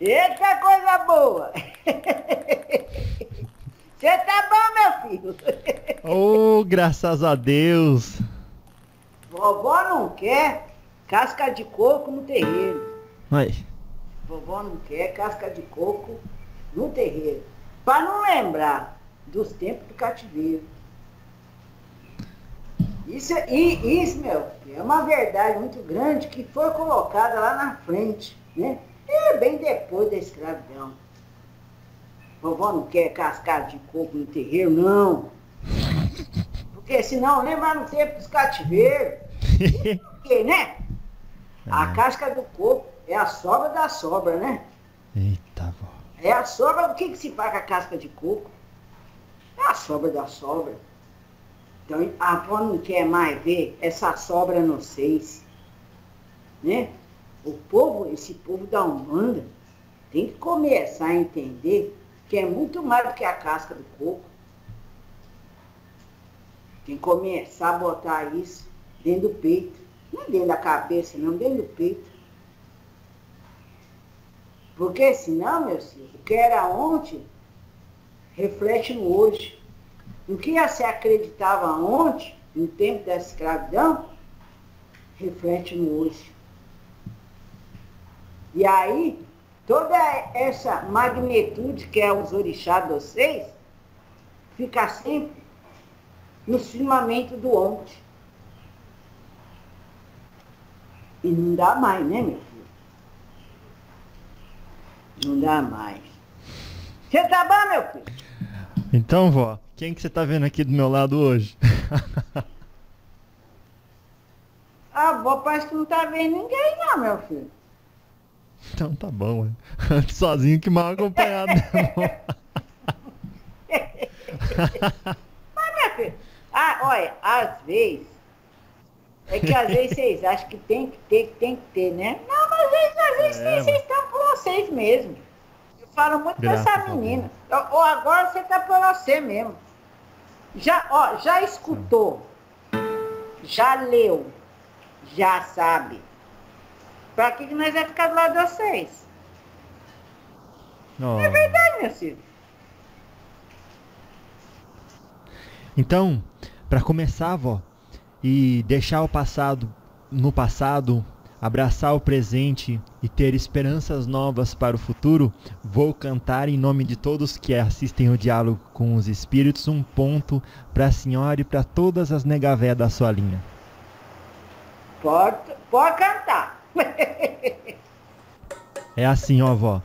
Eita coisa boa! Você tá bom, meu filho? Oh, graças a Deus! Vovó não quer casca de coco no terreiro. Aí. Vovó não quer casca de coco no terreiro. Para não lembrar dos tempos do cativeiro. Isso, e, isso, meu, é uma verdade muito grande que foi colocada lá na frente, né? É bem depois da escravidão. Vovó não quer cascar de coco no terreiro, não. Porque senão lembra no tempo dos cativeiros. Porque, né? A casca do coco é a sobra da sobra, né? Eita, vó. É a sobra, o que, que se faz com a casca de coco? É a sobra da sobra. Então a avó não quer mais ver essa sobra no seis. Né? O povo, esse povo da Umbanda, tem que começar a entender que é muito mais do que a casca do coco. Tem que começar a botar isso dentro do peito. Não dentro da cabeça, não, dentro do peito. Porque senão, meu filho, o que era ontem reflete no hoje. O que se acreditava ontem, no tempo da escravidão, reflete no hoje. E aí, toda essa magnitude que é os orixás de vocês, fica sempre no firmamento do ontem. E não dá mais, né, meu filho? Não dá mais. Você tá bom, meu filho? Então, vó, quem que você tá vendo aqui do meu lado hoje? A avó parece que não tá vendo ninguém não, meu filho. Então tá bom, ué. sozinho que mal acompanhado. Ah, olha, às vezes, é que às vezes vocês acham que tem que ter, que tem que ter, né? Não, mas às vezes, às vezes É, vocês estão por vocês mesmo. Eu falo muito com Graças essa a Deus. menina. Ou agora você tá por você mesmo. Já, ó, já escutou, já leu, já sabe. Pra que, nós vamos ficar do lado de vocês? Ó, É verdade, meu filho. Então, para começar, vó, e deixar o passado no passado, abraçar o presente e ter esperanças novas para o futuro, vou cantar em nome de todos que assistem o diálogo com os espíritos um ponto para a senhora e para todas as negavé da sua linha. Pode, pode cantar. É assim, ó, vó.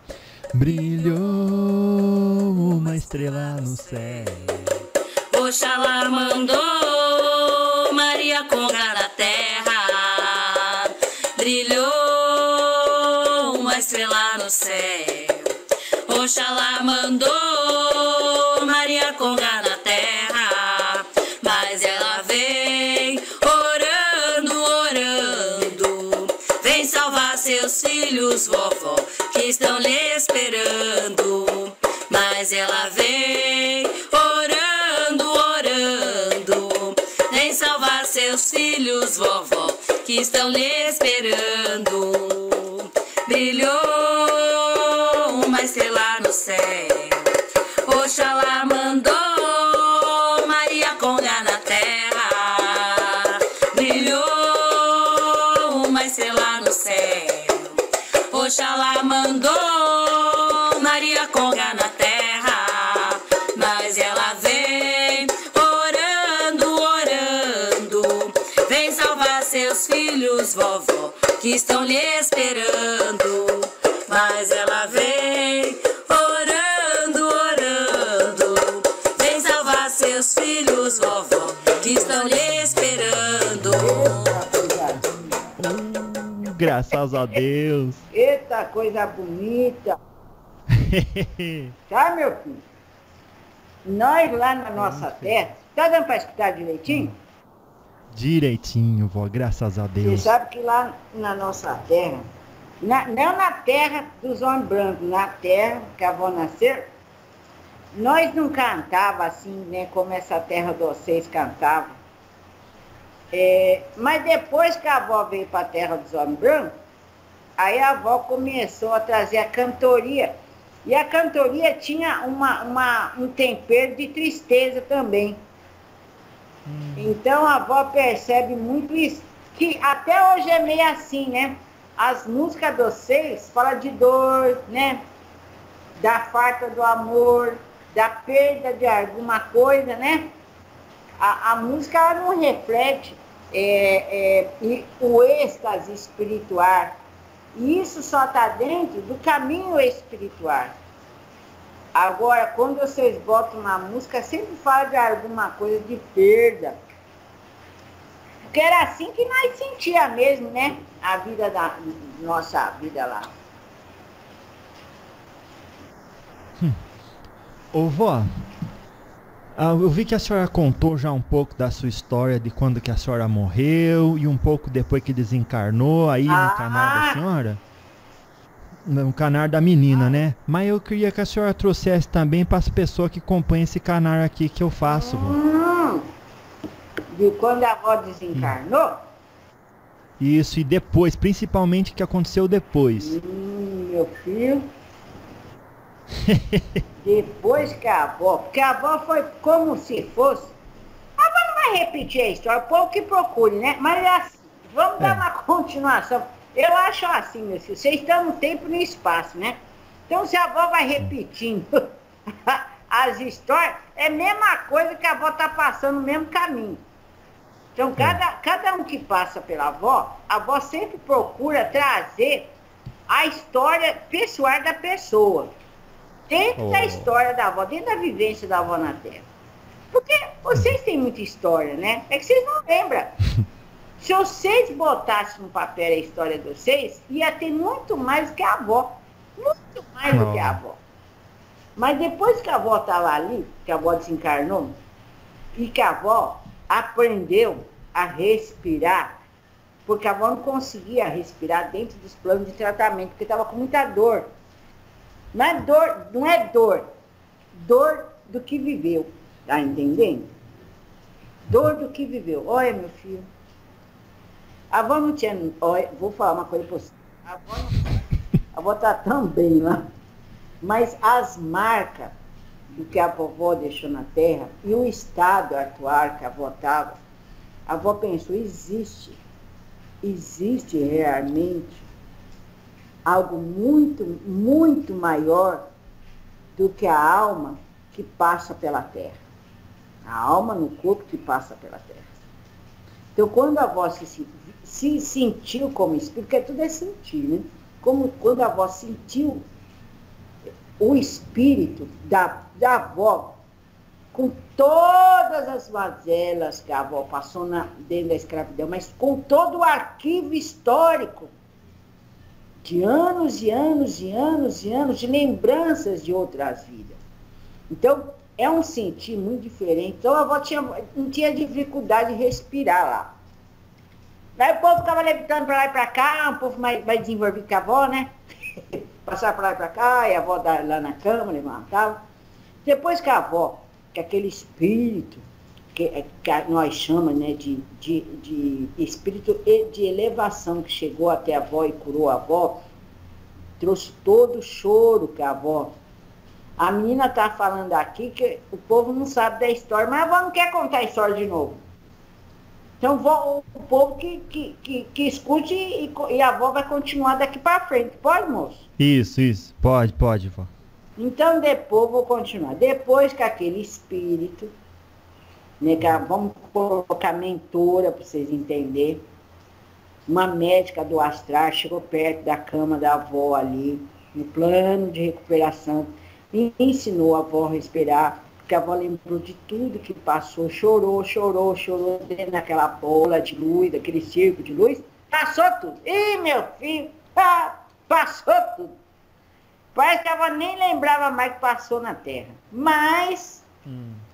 Brilhou uma estrela no céu. Oxalá mandou Maria Conga na terra, brilhou uma estrela no céu. Oxalá mandou filhos, vovó, que estão lhe esperando. Mas ela vem orando, orando. Vem salvar seus filhos, vovó, que estão lhe esperando. Brilhou uma estrela Oxalá mandou Maria Conga na terra. Mas ela vem orando, orando. Vem salvar seus filhos, vovó, que estão lhe esperando. Mas ela vem orando, orando. Vem salvar seus filhos, vovó, que estão lhe esperando. Graças a Deus. Eita, coisa bonita. Tá, meu filho? Nós lá na nossa terra, tá dando para escutar direitinho? Direitinho, vó, graças a Você Deus. sabe que lá na nossa terra, na- não na terra dos homens brancos, na terra que a avó nasceu, nós não cantava assim, né, como essa terra de vocês cantava. É, mas depois que a avó veio para a terra dos homens brancos, Aí a avó começou a trazer a cantoria. E a cantoria tinha uma, uma, um tempero de tristeza também. Hum. Então a avó percebe muito isso. Que até hoje é meio assim, né? As músicas dos seis falam de dor, né? Da falta do amor, da perda de alguma coisa, né? A, a música ela não reflete é, é, o êxtase espiritual. E isso só está dentro do caminho espiritual. Agora, quando vocês botam uma música, sempre fala de alguma coisa de perda. Porque era assim que nós sentia mesmo, né? A vida da nossa vida lá. Hum. Ô vó, ah, eu vi que a senhora contou já um pouco da sua história de quando que a senhora morreu e um pouco depois que desencarnou aí ah. no canal da senhora. No canal da menina, né? Mas eu queria que a senhora trouxesse também para as pessoas que acompanham esse canal aqui que eu faço. Hum, de quando a avó desencarnou? Isso, e depois, principalmente o que aconteceu depois. Hum, meu filho. Depois que a avó, porque a avó foi como se fosse. A avó não vai repetir a história, o povo que procure, né? Mas é assim, vamos é. dar uma continuação. Eu acho assim, meu filho, vocês estão no tempo e no espaço, né? Então se a avó vai repetindo as histórias, é a mesma coisa que a avó está passando no mesmo caminho. Então, é. cada, cada um que passa pela avó, a avó sempre procura trazer a história pessoal da pessoa dentro oh. da história da avó, dentro da vivência da avó na Terra. Porque vocês têm muita história, né? É que vocês não lembram. Se vocês botassem no papel a história de vocês, ia ter muito mais do que a avó. Muito mais oh. do que a avó. Mas depois que a avó estava ali, que a avó desencarnou, e que a avó aprendeu a respirar, porque a avó não conseguia respirar dentro dos planos de tratamento, porque estava com muita dor. Não é dor, não é dor. Dor do que viveu. Tá entendendo? Dor do que viveu. Olha, meu filho. A avó não tinha. Olha, vou falar uma coisa para você. A avó, não, a avó tá tão bem lá. Mas as marcas do que a vovó deixou na terra e o estado atual que a avó estava, a avó pensou, existe. Existe realmente algo muito, muito maior do que a alma que passa pela terra. A alma no corpo que passa pela terra. Então, quando a avó se, se sentiu como espírito, porque tudo é sentir, né? Como quando a avó sentiu o espírito da, da avó, com todas as mazelas que a avó passou na, dentro da escravidão, mas com todo o arquivo histórico de anos e anos e anos e anos de lembranças de outras vidas. Então, é um sentir muito diferente. Então, a avó tinha, não tinha dificuldade de respirar lá. Daí o povo ficava levitando para lá e para cá, um povo mais, mais desenvolvido que a avó, né? Passava para lá e para cá, e a avó lá na cama, levantava. Depois que a avó, que aquele espírito, que, que nós chamamos né, de, de, de espírito de elevação que chegou até a avó e curou a avó, trouxe todo o choro que a avó. A menina está falando aqui que o povo não sabe da história, mas a avó não quer contar a história de novo. Então o povo que, que, que, que escute e, e, a avó vai continuar daqui para frente. Pode, moço? Isso, isso. Pode, pode, vó. Então depois vou continuar. Depois que aquele espírito né, vamos colocar mentora para vocês entenderem. Uma médica do astral chegou perto da cama da avó ali, no plano de recuperação, e ensinou a avó a respirar, porque a avó lembrou de tudo que passou, chorou, chorou, chorou dentro daquela bola de luz, daquele circo de luz, passou tudo. Ih, meu filho, ah, passou tudo. Parece que a avó nem lembrava mais que passou na Terra. Mas hum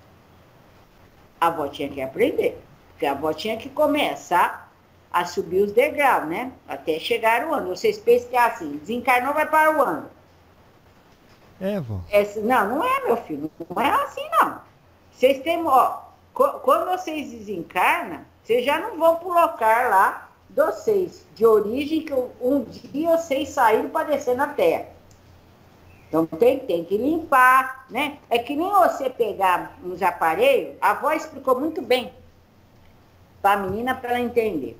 a avó tinha que aprender. Porque a avó tinha que começar a subir os degraus, né? Até chegar o ano. Vocês pensam que é assim, desencarnou, vai para o ano. É, vó. É, não, não é, meu filho. Não é assim, não. Vocês têm, ó, quando vocês desencarnam, vocês já não vão para o local lá de vocês, de origem, que um dia vocês saíram para descer na terra. Então tem, tem que limpar, né? É que nem você pegar uns aparelhos, a avó explicou muito bem para a menina para ela entender.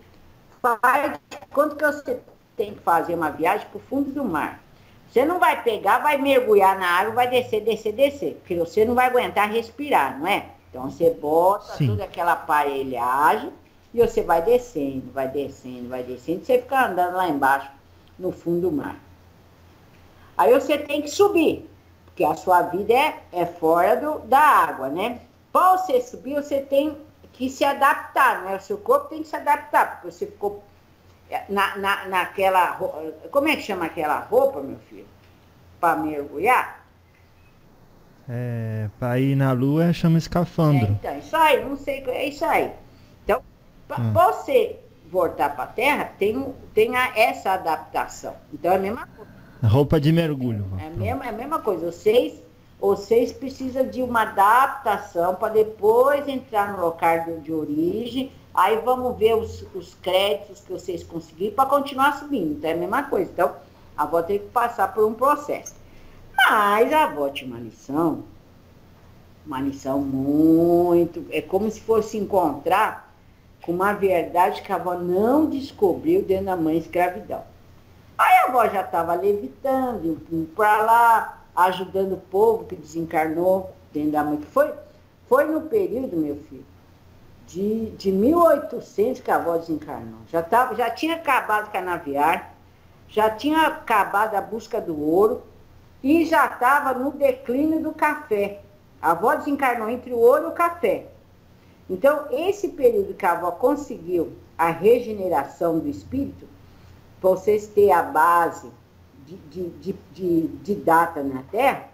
Quando que você tem que fazer uma viagem para o fundo do mar? Você não vai pegar, vai mergulhar na água, vai descer, descer, descer, porque você não vai aguentar respirar, não é? Então você bota Sim. toda aquela aparelhagem e você vai descendo, vai descendo, vai descendo, você fica andando lá embaixo, no fundo do mar. Aí você tem que subir, porque a sua vida é, é fora do, da água, né? Para você subir, você tem que se adaptar, né? O seu corpo tem que se adaptar, porque você ficou é, na, na, naquela. Como é que chama aquela roupa, meu filho? Para mergulhar? É, para ir na lua chama escafandro. É, então, isso aí, não sei, é isso aí. Então, para hum. você voltar para a Terra, tem, tem a, essa adaptação. Então é a mesma coisa. Roupa de mergulho. É a mesma, é a mesma coisa. Vocês, vocês precisam de uma adaptação para depois entrar no local de, de origem. Aí vamos ver os, os créditos que vocês conseguiram para continuar subindo. Então é a mesma coisa. Então, a avó tem que passar por um processo. Mas a avó tinha uma lição, uma lição muito. É como se fosse encontrar com uma verdade que a avó não descobriu dentro da mãe escravidão. Aí a avó já estava levitando, indo para lá, ajudando o povo que desencarnou dentro da mãe. Foi, foi no período, meu filho, de, de 1800 que a avó desencarnou. Já, tava, já tinha acabado o canaviar, já tinha acabado a busca do ouro e já estava no declínio do café. A avó desencarnou entre o ouro e o café. Então, esse período que a avó conseguiu a regeneração do espírito, vocês terem a base de, de, de, de, data na Terra,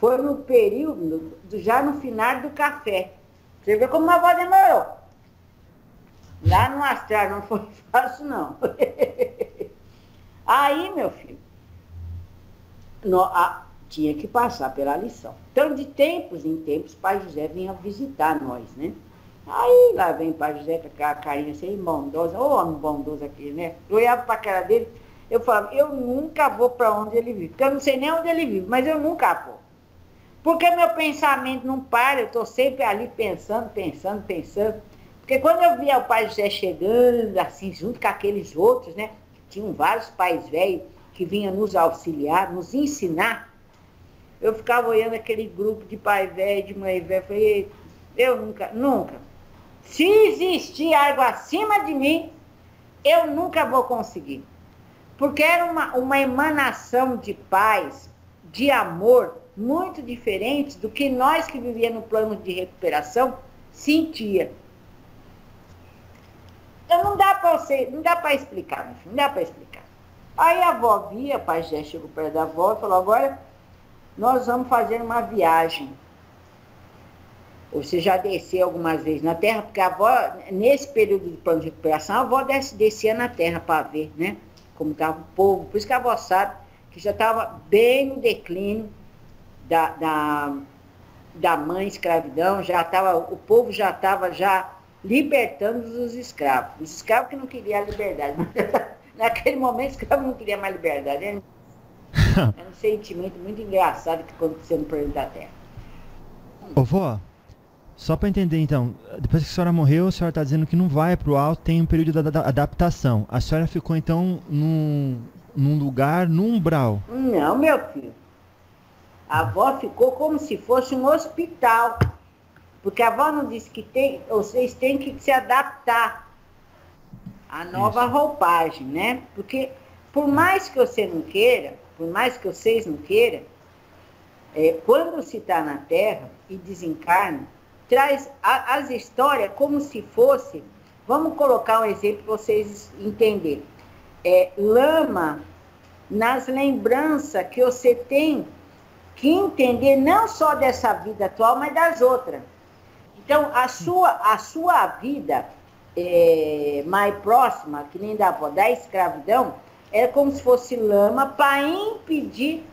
foi no período, já no final do café. Você vê como a avó demorou. Lá no astral não foi fácil, não. Aí, meu filho, no, a, tinha que passar pela lição. Então, de tempos em tempos, Pai José vinha visitar nós, né? Aí lá vem o pai José com aquela carinha assim, bondosa, ô homem bondoso aqui, né? Eu olhava para a cara dele, eu falava, eu nunca vou para onde ele vive, porque eu não sei nem onde ele vive, mas eu nunca vou. Porque meu pensamento não para, eu estou sempre ali pensando, pensando, pensando. Porque quando eu via o pai José chegando, assim, junto com aqueles outros, né? Tinham vários pais velhos que vinham nos auxiliar, nos ensinar. Eu ficava olhando aquele grupo de pai velho, de mãe velha, falei, eu nunca, nunca. Se existir algo acima de mim, eu nunca vou conseguir. Porque era uma, uma emanação de paz, de amor, muito diferente do que nós que vivíamos no plano de recuperação sentia. Então não dá para você, não dá para explicar, não dá para explicar. Aí a avó via, o pai já chegou perto da avó e falou, agora nós vamos fazer uma viagem você já desceu algumas vezes na terra, porque a avó, nesse período de plano de recuperação, a avó desce, descia na terra para ver, né? Como estava o povo. Por isso que a avó sabe que já estava bem no declínio da, da, da mãe escravidão, já estava, o povo já estava já libertando os escravos. Os escravos que não queriam a liberdade. Naquele momento, o escravo não queria mais liberdade. Era um sentimento muito engraçado que aconteceu no planeta da Terra. Ô, vó, só para entender então, depois que a senhora morreu, a senhora está dizendo que não vai para o alto, tem um período de adaptação. A senhora ficou então num, num lugar, num umbral? Não, meu filho. A avó ficou como se fosse um hospital. Porque a avó não disse que tem, vocês têm que se adaptar à nova Isso. roupagem, né? Porque por mais que você não queira, por mais que vocês não queiram, é, quando se está na Terra e desencarna, traz a, as histórias como se fosse, vamos colocar um exemplo para vocês entenderem. É, lama nas lembranças que você tem que entender não só dessa vida atual, mas das outras. Então, a sua, a sua vida é, mais próxima, que nem da da escravidão, era como se fosse lama para impedir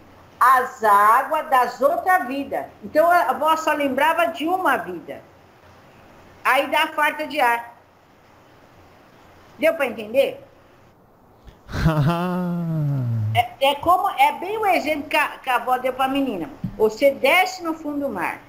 as águas das outras vidas. Então a avó só lembrava de uma vida. Aí dá falta de ar. Deu para entender? é, é, como, é bem o exemplo que a, que a avó deu para a menina. Você desce no fundo do mar.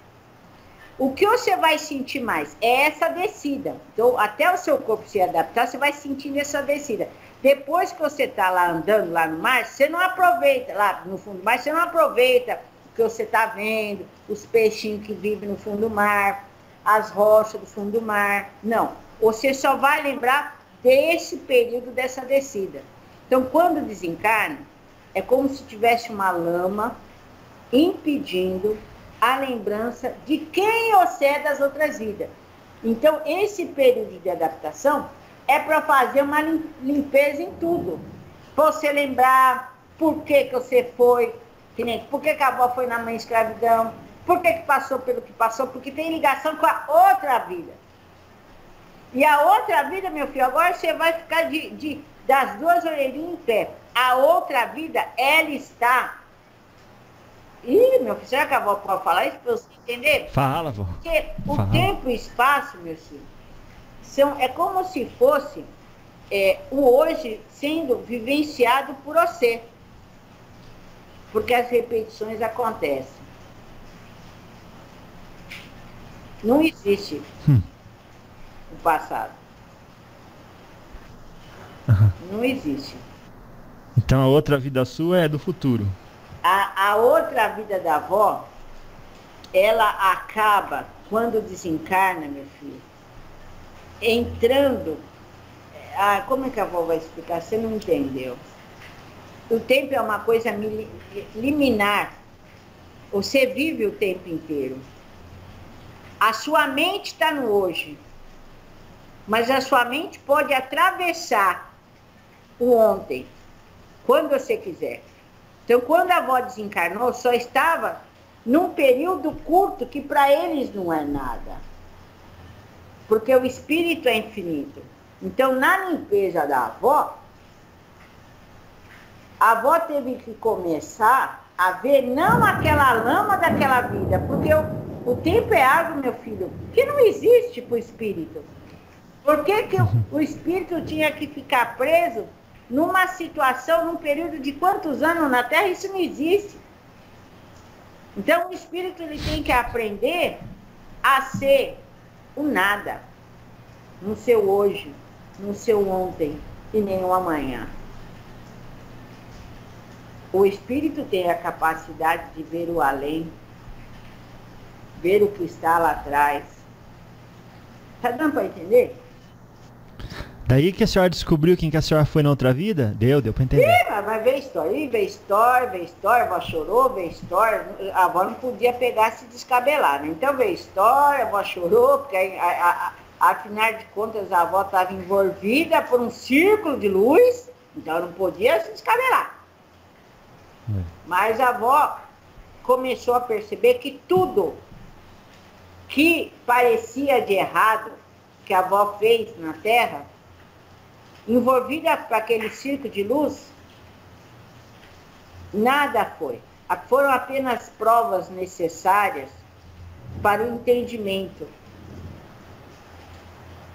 O que você vai sentir mais é essa descida. Então, até o seu corpo se adaptar, você vai sentindo essa descida. Depois que você está lá andando lá no mar, você não aproveita, lá no fundo do mar, você não aproveita o que você está vendo, os peixinhos que vivem no fundo do mar, as rochas do fundo do mar. Não. Você só vai lembrar desse período dessa descida. Então, quando desencarna, é como se tivesse uma lama impedindo a lembrança de quem você é das outras vidas. Então, esse período de adaptação é para fazer uma limpeza em tudo. Você lembrar por que, que você foi, que nem, por que, que a avó foi na mãe escravidão, por que, que passou pelo que passou, porque tem ligação com a outra vida. E a outra vida, meu filho, agora você vai ficar de, de das duas orelhinhas em pé. A outra vida, ela está Ih, meu filho, será que a avó pode falar isso para você entender? Fala, avó. Porque o tempo e o espaço, meu filho, são, é como se fosse é, o hoje sendo vivenciado por você. Porque as repetições acontecem. Não existe hum. o passado. Uhum. Não existe. Então a outra vida sua é do futuro. A, a outra vida da avó, ela acaba, quando desencarna, meu filho, entrando. Ah, como é que a avó vai explicar? Você não entendeu. O tempo é uma coisa liminar. Você vive o tempo inteiro. A sua mente está no hoje. Mas a sua mente pode atravessar o ontem, quando você quiser. Então, quando a avó desencarnou, só estava num período curto que para eles não é nada. Porque o espírito é infinito. Então, na limpeza da avó, a avó teve que começar a ver não aquela lama daquela vida, porque o, o tempo é algo, meu filho, que não existe para o espírito. Por que, que o, o espírito tinha que ficar preso numa situação, num período de quantos anos na Terra, isso não existe. Então o espírito ele tem que aprender a ser o nada, no seu hoje, no seu ontem e nem o amanhã. O espírito tem a capacidade de ver o além, ver o que está lá atrás. Está dando para entender? Daí que a senhora descobriu quem que a senhora foi na outra vida? Deu, deu pra entender. Sim, vai ver história, ver história, ver história, a avó chorou, ver história. A avó não podia pegar e se descabelar, né? Então ver história, a avó chorou, porque a, a, a, afinal de contas a avó estava envolvida por um círculo de luz, então não podia se descabelar. É. Mas a avó começou a perceber que tudo que parecia de errado, que a avó fez na Terra, envolvida para aquele circo de luz, nada foi. Foram apenas provas necessárias para o entendimento.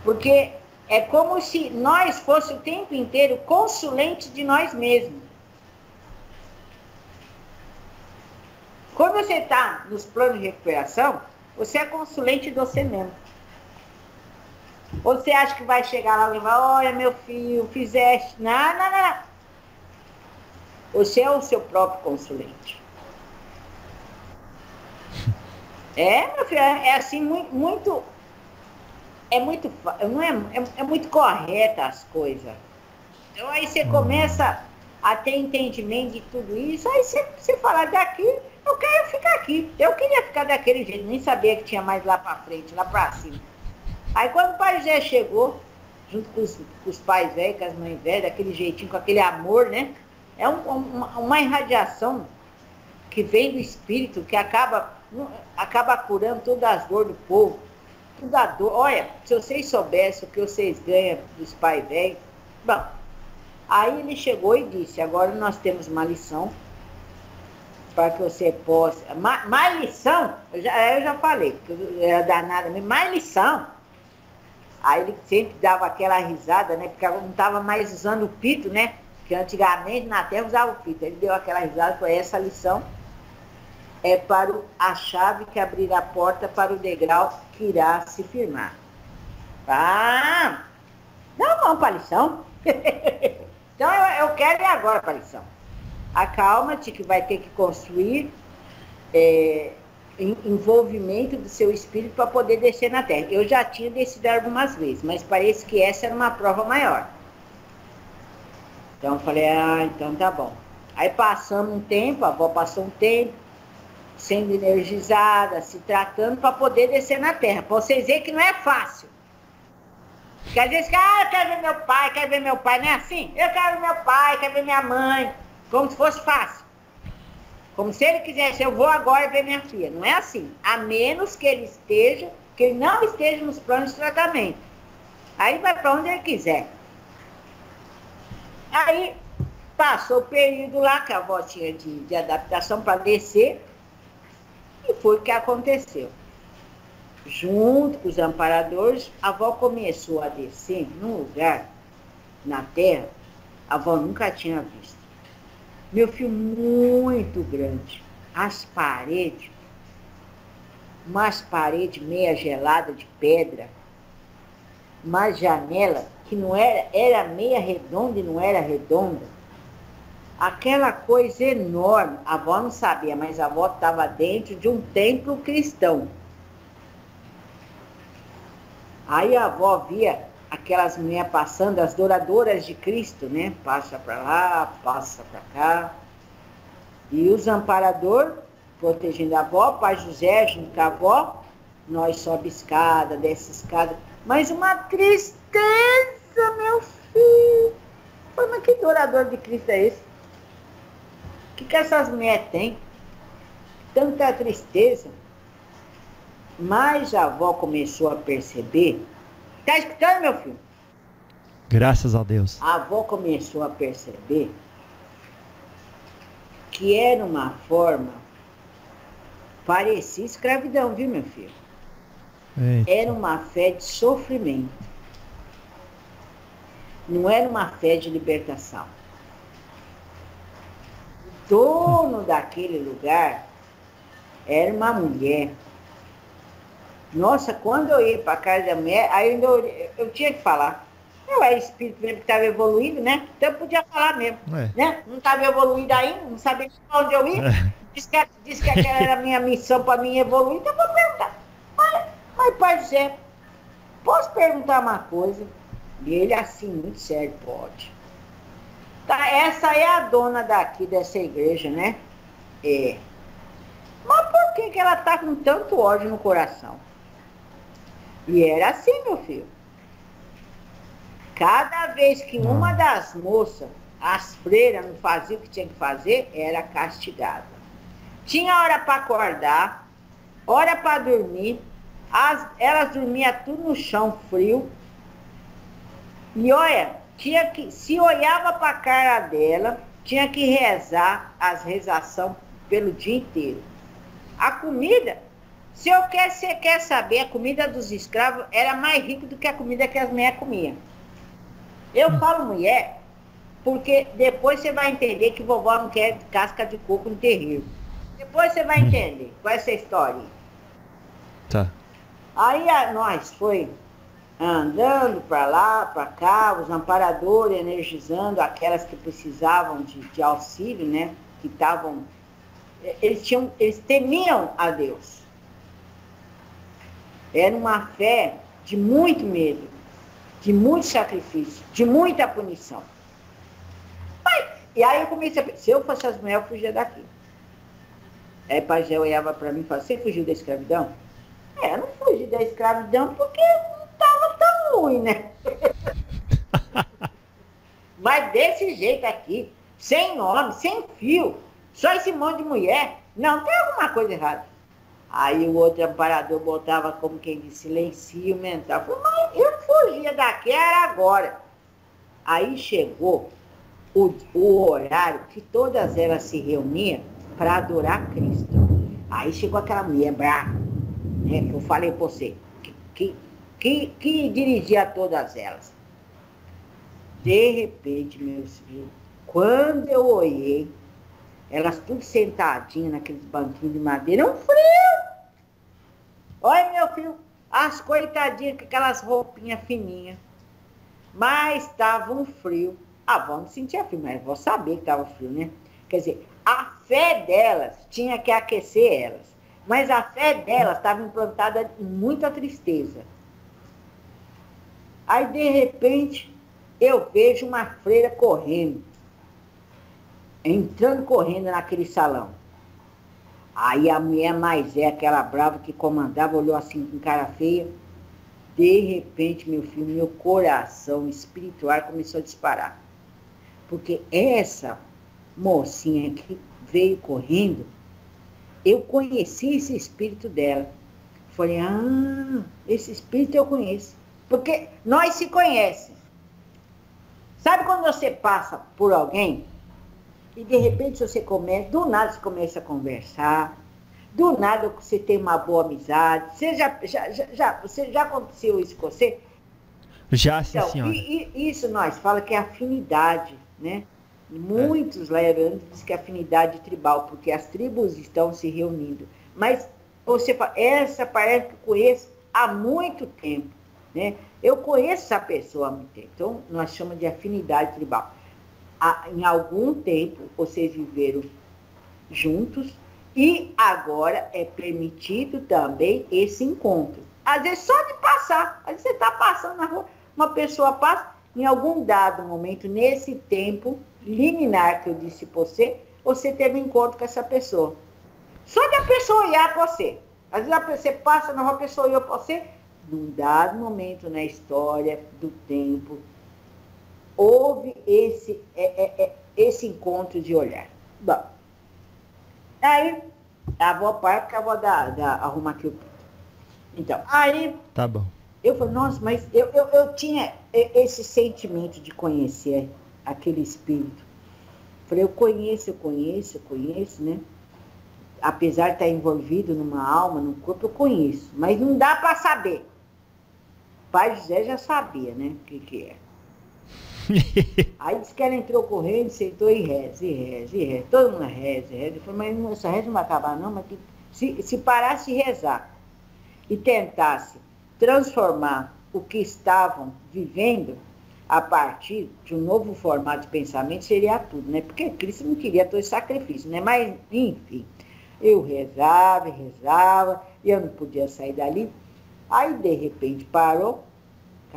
Porque é como se nós fosse o tempo inteiro consulente de nós mesmos. Quando você está nos planos de recuperação, você é consulente de você mesmo. Ou você acha que vai chegar lá e vai, olha meu filho, fizeste. Não, não, não, não. Você é o seu próprio consulente. É, meu filho, é, é assim muito, muito, é muito, não é, é, é muito correta as coisas. Então aí você começa a ter entendimento de tudo isso, aí você, você fala daqui, eu quero ficar aqui. Eu queria ficar daquele jeito, nem sabia que tinha mais lá para frente, lá para cima. Aí quando o pai Zé chegou, junto com os, com os pais velhos, com as mães velhas, daquele jeitinho, com aquele amor, né? É um, uma, uma irradiação que vem do espírito, que acaba, acaba curando todas as dores do povo. Toda dor. Olha, se vocês soubessem o que vocês ganham dos pais velhos. Bom, aí ele chegou e disse, agora nós temos uma lição para que você possa. Mais, mais lição, eu já, eu já falei, que era danada, mais lição Aí ele sempre dava aquela risada, né? Porque não estava mais usando o pito, né? Porque antigamente na terra usava o pito. Ele deu aquela risada, foi essa lição. É para a chave que abrirá a porta para o degrau que irá se firmar. Ah! Não, vamos para a lição. então eu, eu quero ir agora para a lição. Acalma-te que vai ter que construir é, envolvimento do seu espírito para poder descer na terra. Eu já tinha descido algumas vezes, mas parece que essa era uma prova maior. Então eu falei, ah, então tá bom. Aí passamos um tempo, a avó passou um tempo, sendo energizada, se tratando para poder descer na terra. Para vocês verem que não é fácil. Porque às vezes, ah, eu quero ver meu pai, quero ver meu pai, não é assim? Eu quero ver meu pai, quero ver minha mãe, como se fosse fácil. Como se ele quisesse, eu vou agora ver minha filha. Não é assim. A menos que ele esteja, que ele não esteja nos planos de tratamento. Aí vai para onde ele quiser. Aí passou o período lá que a avó tinha de, de adaptação para descer. E foi o que aconteceu. Junto com os amparadores, a avó começou a descer num lugar na terra, a avó nunca tinha visto. Meu filho muito grande. As paredes, umas paredes meia gelada de pedra, uma janela que não era, era meia redonda e não era redonda. Aquela coisa enorme. A avó não sabia, mas a avó estava dentro de um templo cristão. Aí a avó via aquelas mulheres passando, as douradoras de Cristo, né? Passa para lá, passa para cá. E os amparador, protegendo a avó, pai José junto com a avó, nós sobe escada, desce escada. Mas uma tristeza, meu filho. Mas que dourador de Cristo é esse? O que, que essas mulheres têm? Tanta tristeza. Mas a avó começou a perceber Tá escutando, meu filho? Graças a Deus. A avó começou a perceber que era uma forma, parecia escravidão, viu, meu filho? Eita. Era uma fé de sofrimento. Não era uma fé de libertação. O dono daquele lugar era uma mulher nossa, quando eu ia para casa da mulher, aí eu, eu tinha que falar. Eu era espírito mesmo que estava evoluído, né? Então eu podia falar mesmo. É. Né? Não estava evoluído ainda, não sabia para onde eu ia. É. Disse que, disse que aquela era a minha missão para mim evoluir, então eu vou perguntar. Mas, mas pai José, posso perguntar uma coisa? E ele assim, muito sério, pode. Tá, essa é a dona daqui dessa igreja, né? É. Mas por que, que ela tá com tanto ódio no coração? E era assim, meu filho. Cada vez que uma das moças, as freiras, não fazia o que tinha que fazer, era castigada. Tinha hora para acordar, hora para dormir, as, elas dormiam tudo no chão frio. E olha, tinha que, se olhava para a cara dela, tinha que rezar as rezação pelo dia inteiro. A comida se eu quer, você quer saber, a comida dos escravos era mais rica do que a comida que as mulheres comiam. Eu hum. falo mulher, porque depois você vai entender que vovó não quer casca de coco no terreiro. Depois você vai hum. entender com essa história. Tá. Aí a, nós foi andando para lá, para cá, os amparadores energizando aquelas que precisavam de, de auxílio, né? Que estavam. Eles, tinham, eles temiam a Deus. Era uma fé de muito medo, de muito sacrifício, de muita punição. e aí eu comecei a pensar, se eu fosse as mulheres, eu fugia daqui. Aí Pajé olhava para mim e falava, você fugiu da escravidão? É, eu não fugi da escravidão porque não estava tão ruim, né? Mas desse jeito aqui, sem homem, sem fio, só esse monte de mulher, não, tem alguma coisa errada. Aí o outro amparador botava como quem diz silencio mental. Falei, mas eu fugia daqui, era agora. Aí chegou o, o horário que todas elas se reuniam para adorar Cristo. Aí chegou aquela mulher brava, né, que eu falei para você, que, que que, que dirigia todas elas. De repente, meus filhos, quando eu olhei, elas tudo sentadinhas naqueles banquinhos de madeira, um frio! Olha, meu filho, as coitadinhas com aquelas roupinhas fininhas. Mas estava um frio. A avó não sentia frio, mas vou saber que estava frio, né? Quer dizer, a fé delas tinha que aquecer elas. Mas a fé delas estava implantada em muita tristeza. Aí, de repente, eu vejo uma freira correndo, entrando correndo naquele salão. Aí a mulher mais é, aquela brava que comandava, olhou assim com cara feia. De repente, meu filho, meu coração espiritual começou a disparar. Porque essa mocinha que veio correndo, eu conheci esse espírito dela. Falei, ah, esse espírito eu conheço. Porque nós se conhecemos. Sabe quando você passa por alguém e de repente você começa, do nada você começa a conversar, do nada você tem uma boa amizade. Você já, já, já, já você já aconteceu isso com você? Já, sim, então, senhora. E, e, isso nós fala que é afinidade, né? Muitos é. laerantes dizem que é afinidade tribal, porque as tribos estão se reunindo. Mas você fala, essa parece que eu conheço há muito tempo. Né? Eu conheço essa pessoa há muito tempo. Então, nós chamamos de afinidade tribal. Em algum tempo, vocês viveram juntos e agora é permitido também esse encontro. Às vezes, só de passar. Às vezes, você está passando na rua, uma pessoa passa, em algum dado momento, nesse tempo, liminar que eu disse para você, você teve um encontro com essa pessoa. Só de a pessoa olhar para você. Às vezes você passa na rua, a pessoa olhou para você, num dado momento na história do tempo, houve esse, é, é, é, esse encontro de olhar. Bom, aí a avó para, porque a avó da, da, arruma aqui o pinto. Então, aí. Tá bom. Eu falei, nossa, mas eu, eu, eu tinha esse sentimento de conhecer aquele espírito. Falei, eu conheço, eu conheço, eu conheço, né? Apesar de estar envolvido numa alma, num corpo, eu conheço. Mas não dá para saber. O pai José já sabia, né? O que, que é. Aí disse que ela entrou correndo, sentou e reza, e reza, e reza. Todo mundo reza, reza. Eu falei, mas essa reza não vai acabar não, mas que, se, se parasse de rezar e tentasse transformar o que estavam vivendo a partir de um novo formato de pensamento, seria tudo, né? Porque Cristo não queria todo esse sacrifício, né? Mas, enfim, eu rezava, rezava, e eu não podia sair dali. Aí, de repente, parou,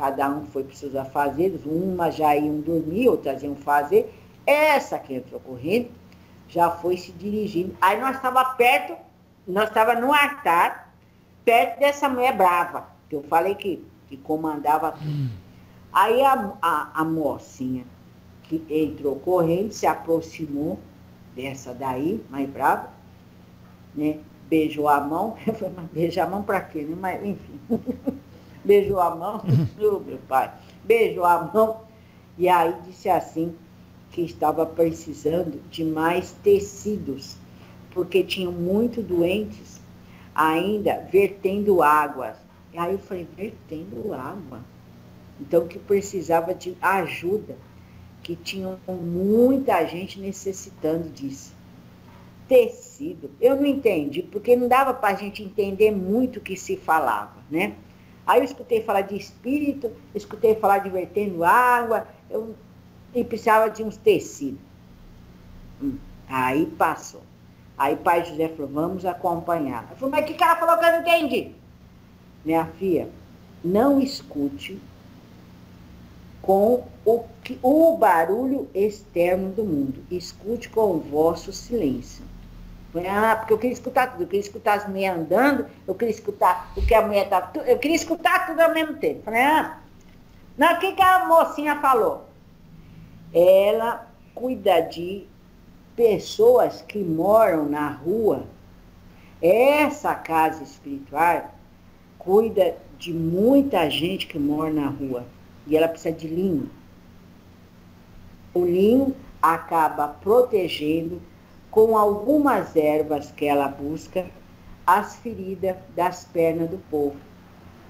cada um foi para seus afazeres, uma já iam dormir, outras iam fazer. Essa que entrou correndo já foi se dirigindo. Aí nós estava perto, nós estava no altar, perto dessa mulher brava, que eu falei que, que comandava tudo. Aí a, a, a mocinha que entrou correndo, se aproximou dessa daí, mais brava, né? Beijou a mão, eu mas beijar a mão para quê? Né? Mas, enfim, beijou a mão, meu pai, beijou a mão, e aí disse assim, que estava precisando de mais tecidos, porque tinham muito doentes ainda vertendo águas. E aí eu falei, vertendo água? Então, que precisava de ajuda, que tinha muita gente necessitando disso. Tecido, eu não entendi, porque não dava para a gente entender muito o que se falava, né? Aí eu escutei falar de espírito, escutei falar de vertendo água, eu, e precisava de uns tecidos. Hum, aí passou. Aí pai José falou, vamos acompanhar. Eu falei, mas que cara falou que eu não entendi? Minha filha, não escute com o, o barulho externo do mundo. Escute com o vosso silêncio. Ah, porque eu queria escutar tudo. Eu queria escutar as mulheres andando, eu queria escutar o que a mulher estava. Eu queria escutar tudo ao mesmo tempo. Falei, ah, não, o que, que a mocinha falou? Ela cuida de pessoas que moram na rua. Essa casa espiritual cuida de muita gente que mora na rua e ela precisa de linho. O linho acaba protegendo com algumas ervas que ela busca as feridas das pernas do povo.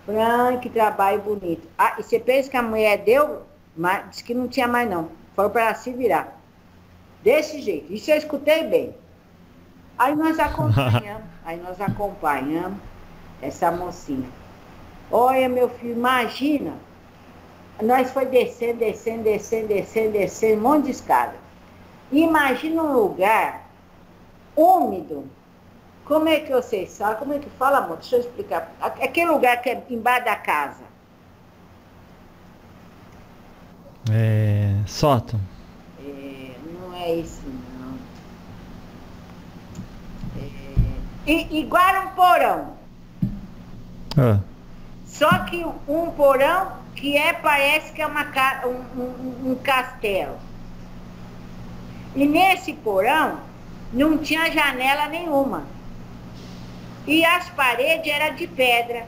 Fran, que trabalho bonito. Ah, e você pensa que a mulher deu, mas disse que não tinha mais não. Foi para se virar. Desse jeito. Isso eu escutei bem. Aí nós acompanhamos, aí nós acompanhamos essa mocinha. Olha, meu filho, imagina. Nós foi descendo, descendo, descendo, descendo, descendo, um monte de escada. Imagina um lugar úmido. Como é que vocês sabem? Como é que fala, amor? Deixa eu explicar. Aquele lugar que é embaixo da casa. É. Sótão. É, não é isso, não. É, igual um porão. Ah. Só que um porão que é, parece que é uma, um, um, um castelo. E nesse porão não tinha janela nenhuma. E as paredes eram de pedra.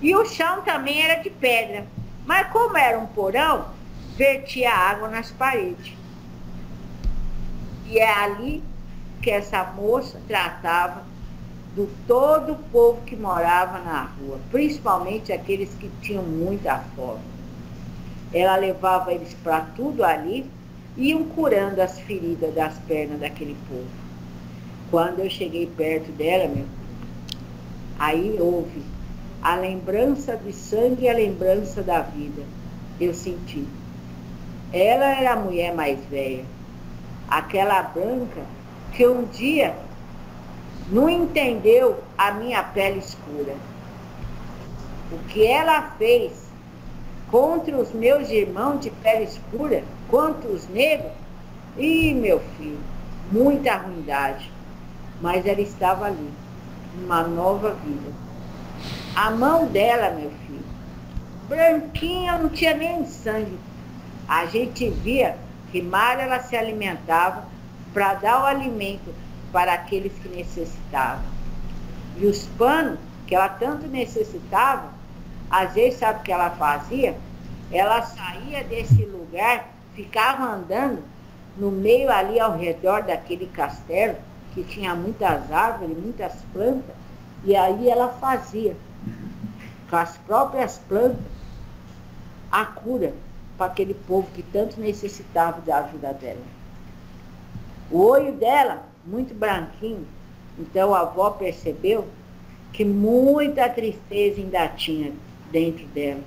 E o chão também era de pedra. Mas como era um porão, vertia água nas paredes. E é ali que essa moça tratava do todo o povo que morava na rua, principalmente aqueles que tinham muita fome. Ela levava eles para tudo ali iam curando as feridas das pernas daquele povo. Quando eu cheguei perto dela, meu, aí houve a lembrança de sangue e a lembrança da vida. Eu senti. Ela era a mulher mais velha, aquela branca que um dia não entendeu a minha pele escura. O que ela fez contra os meus irmãos de pele escura, contra os negros, e meu filho, muita ruindade. Mas ela estava ali, uma nova vida. A mão dela, meu filho, branquinha, não tinha nem sangue. A gente via que mal ela se alimentava para dar o alimento para aqueles que necessitavam. E os panos que ela tanto necessitava, às vezes sabe o que ela fazia? Ela saía desse lugar, ficava andando no meio ali ao redor daquele castelo, que tinha muitas árvores, muitas plantas, e aí ela fazia com as próprias plantas a cura para aquele povo que tanto necessitava da ajuda dela. O olho dela muito branquinho. Então a avó percebeu que muita tristeza ainda tinha dentro dela.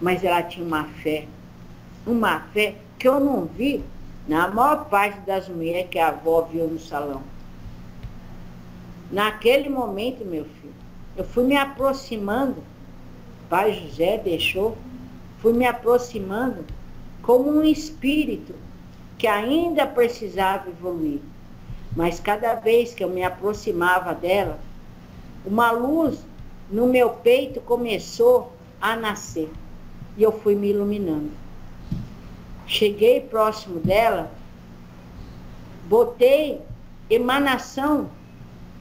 Mas ela tinha uma fé, uma fé que eu não vi na maior parte das mulheres que a avó viu no salão. Naquele momento, meu filho, eu fui me aproximando, pai José deixou, fui me aproximando como um espírito que ainda precisava evoluir. Mas cada vez que eu me aproximava dela, uma luz no meu peito começou a nascer. E eu fui me iluminando. Cheguei próximo dela, botei emanação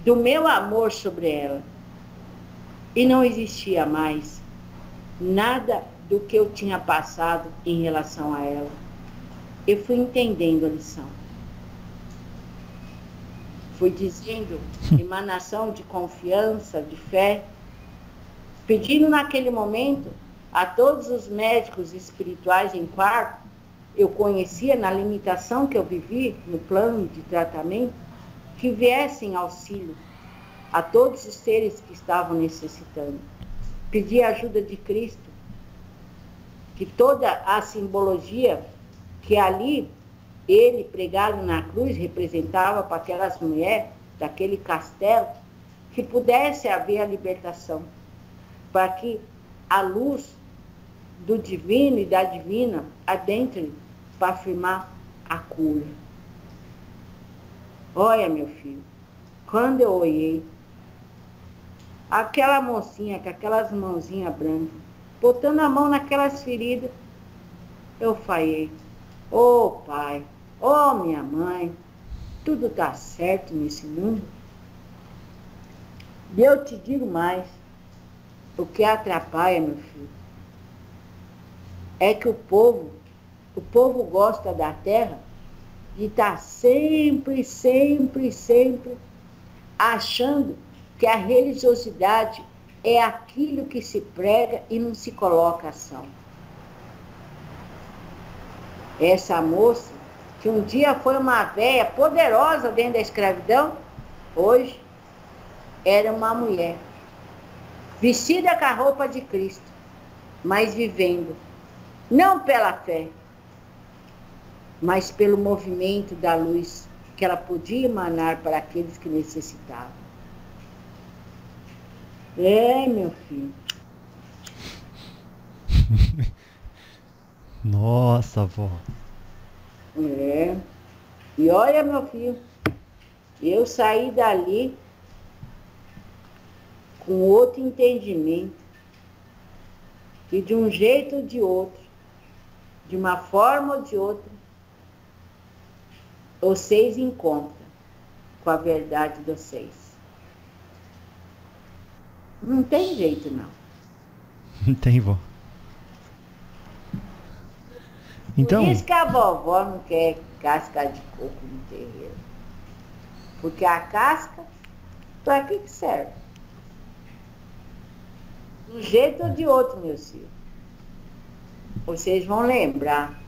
do meu amor sobre ela. E não existia mais nada do que eu tinha passado em relação a ela eu fui entendendo a lição. Fui dizendo emanação de confiança, de fé, pedindo naquele momento a todos os médicos espirituais em quarto, eu conhecia na limitação que eu vivi no plano de tratamento, que viessem auxílio a todos os seres que estavam necessitando. Pedi a ajuda de Cristo, que toda a simbologia que ali ele pregado na cruz representava para aquelas mulheres daquele castelo que pudesse haver a libertação, para que a luz do divino e da divina adentre para afirmar a cura. Olha, meu filho, quando eu olhei aquela mocinha com aquelas mãozinhas brancas, botando a mão naquelas feridas, eu falei, Ô oh, pai, ô oh, minha mãe, tudo está certo nesse mundo? E eu te digo mais, o que atrapalha, meu filho, é que o povo, o povo gosta da terra e está sempre, sempre, sempre achando que a religiosidade é aquilo que se prega e não se coloca ação. Essa moça, que um dia foi uma véia poderosa dentro da escravidão, hoje era uma mulher, vestida com a roupa de Cristo, mas vivendo, não pela fé, mas pelo movimento da luz que ela podia emanar para aqueles que necessitavam. É, meu filho. Nossa, avó. É. E olha, meu filho, eu saí dali com outro entendimento, que de um jeito ou de outro, de uma forma ou de outra, vocês encontram com a verdade de vocês. Não tem jeito, não. Não tem, vó. Então. Por isso que a vovó não quer casca de coco no terreiro. Porque a casca, para que, que serve? De um jeito ou de outro, meu filho. Vocês vão lembrar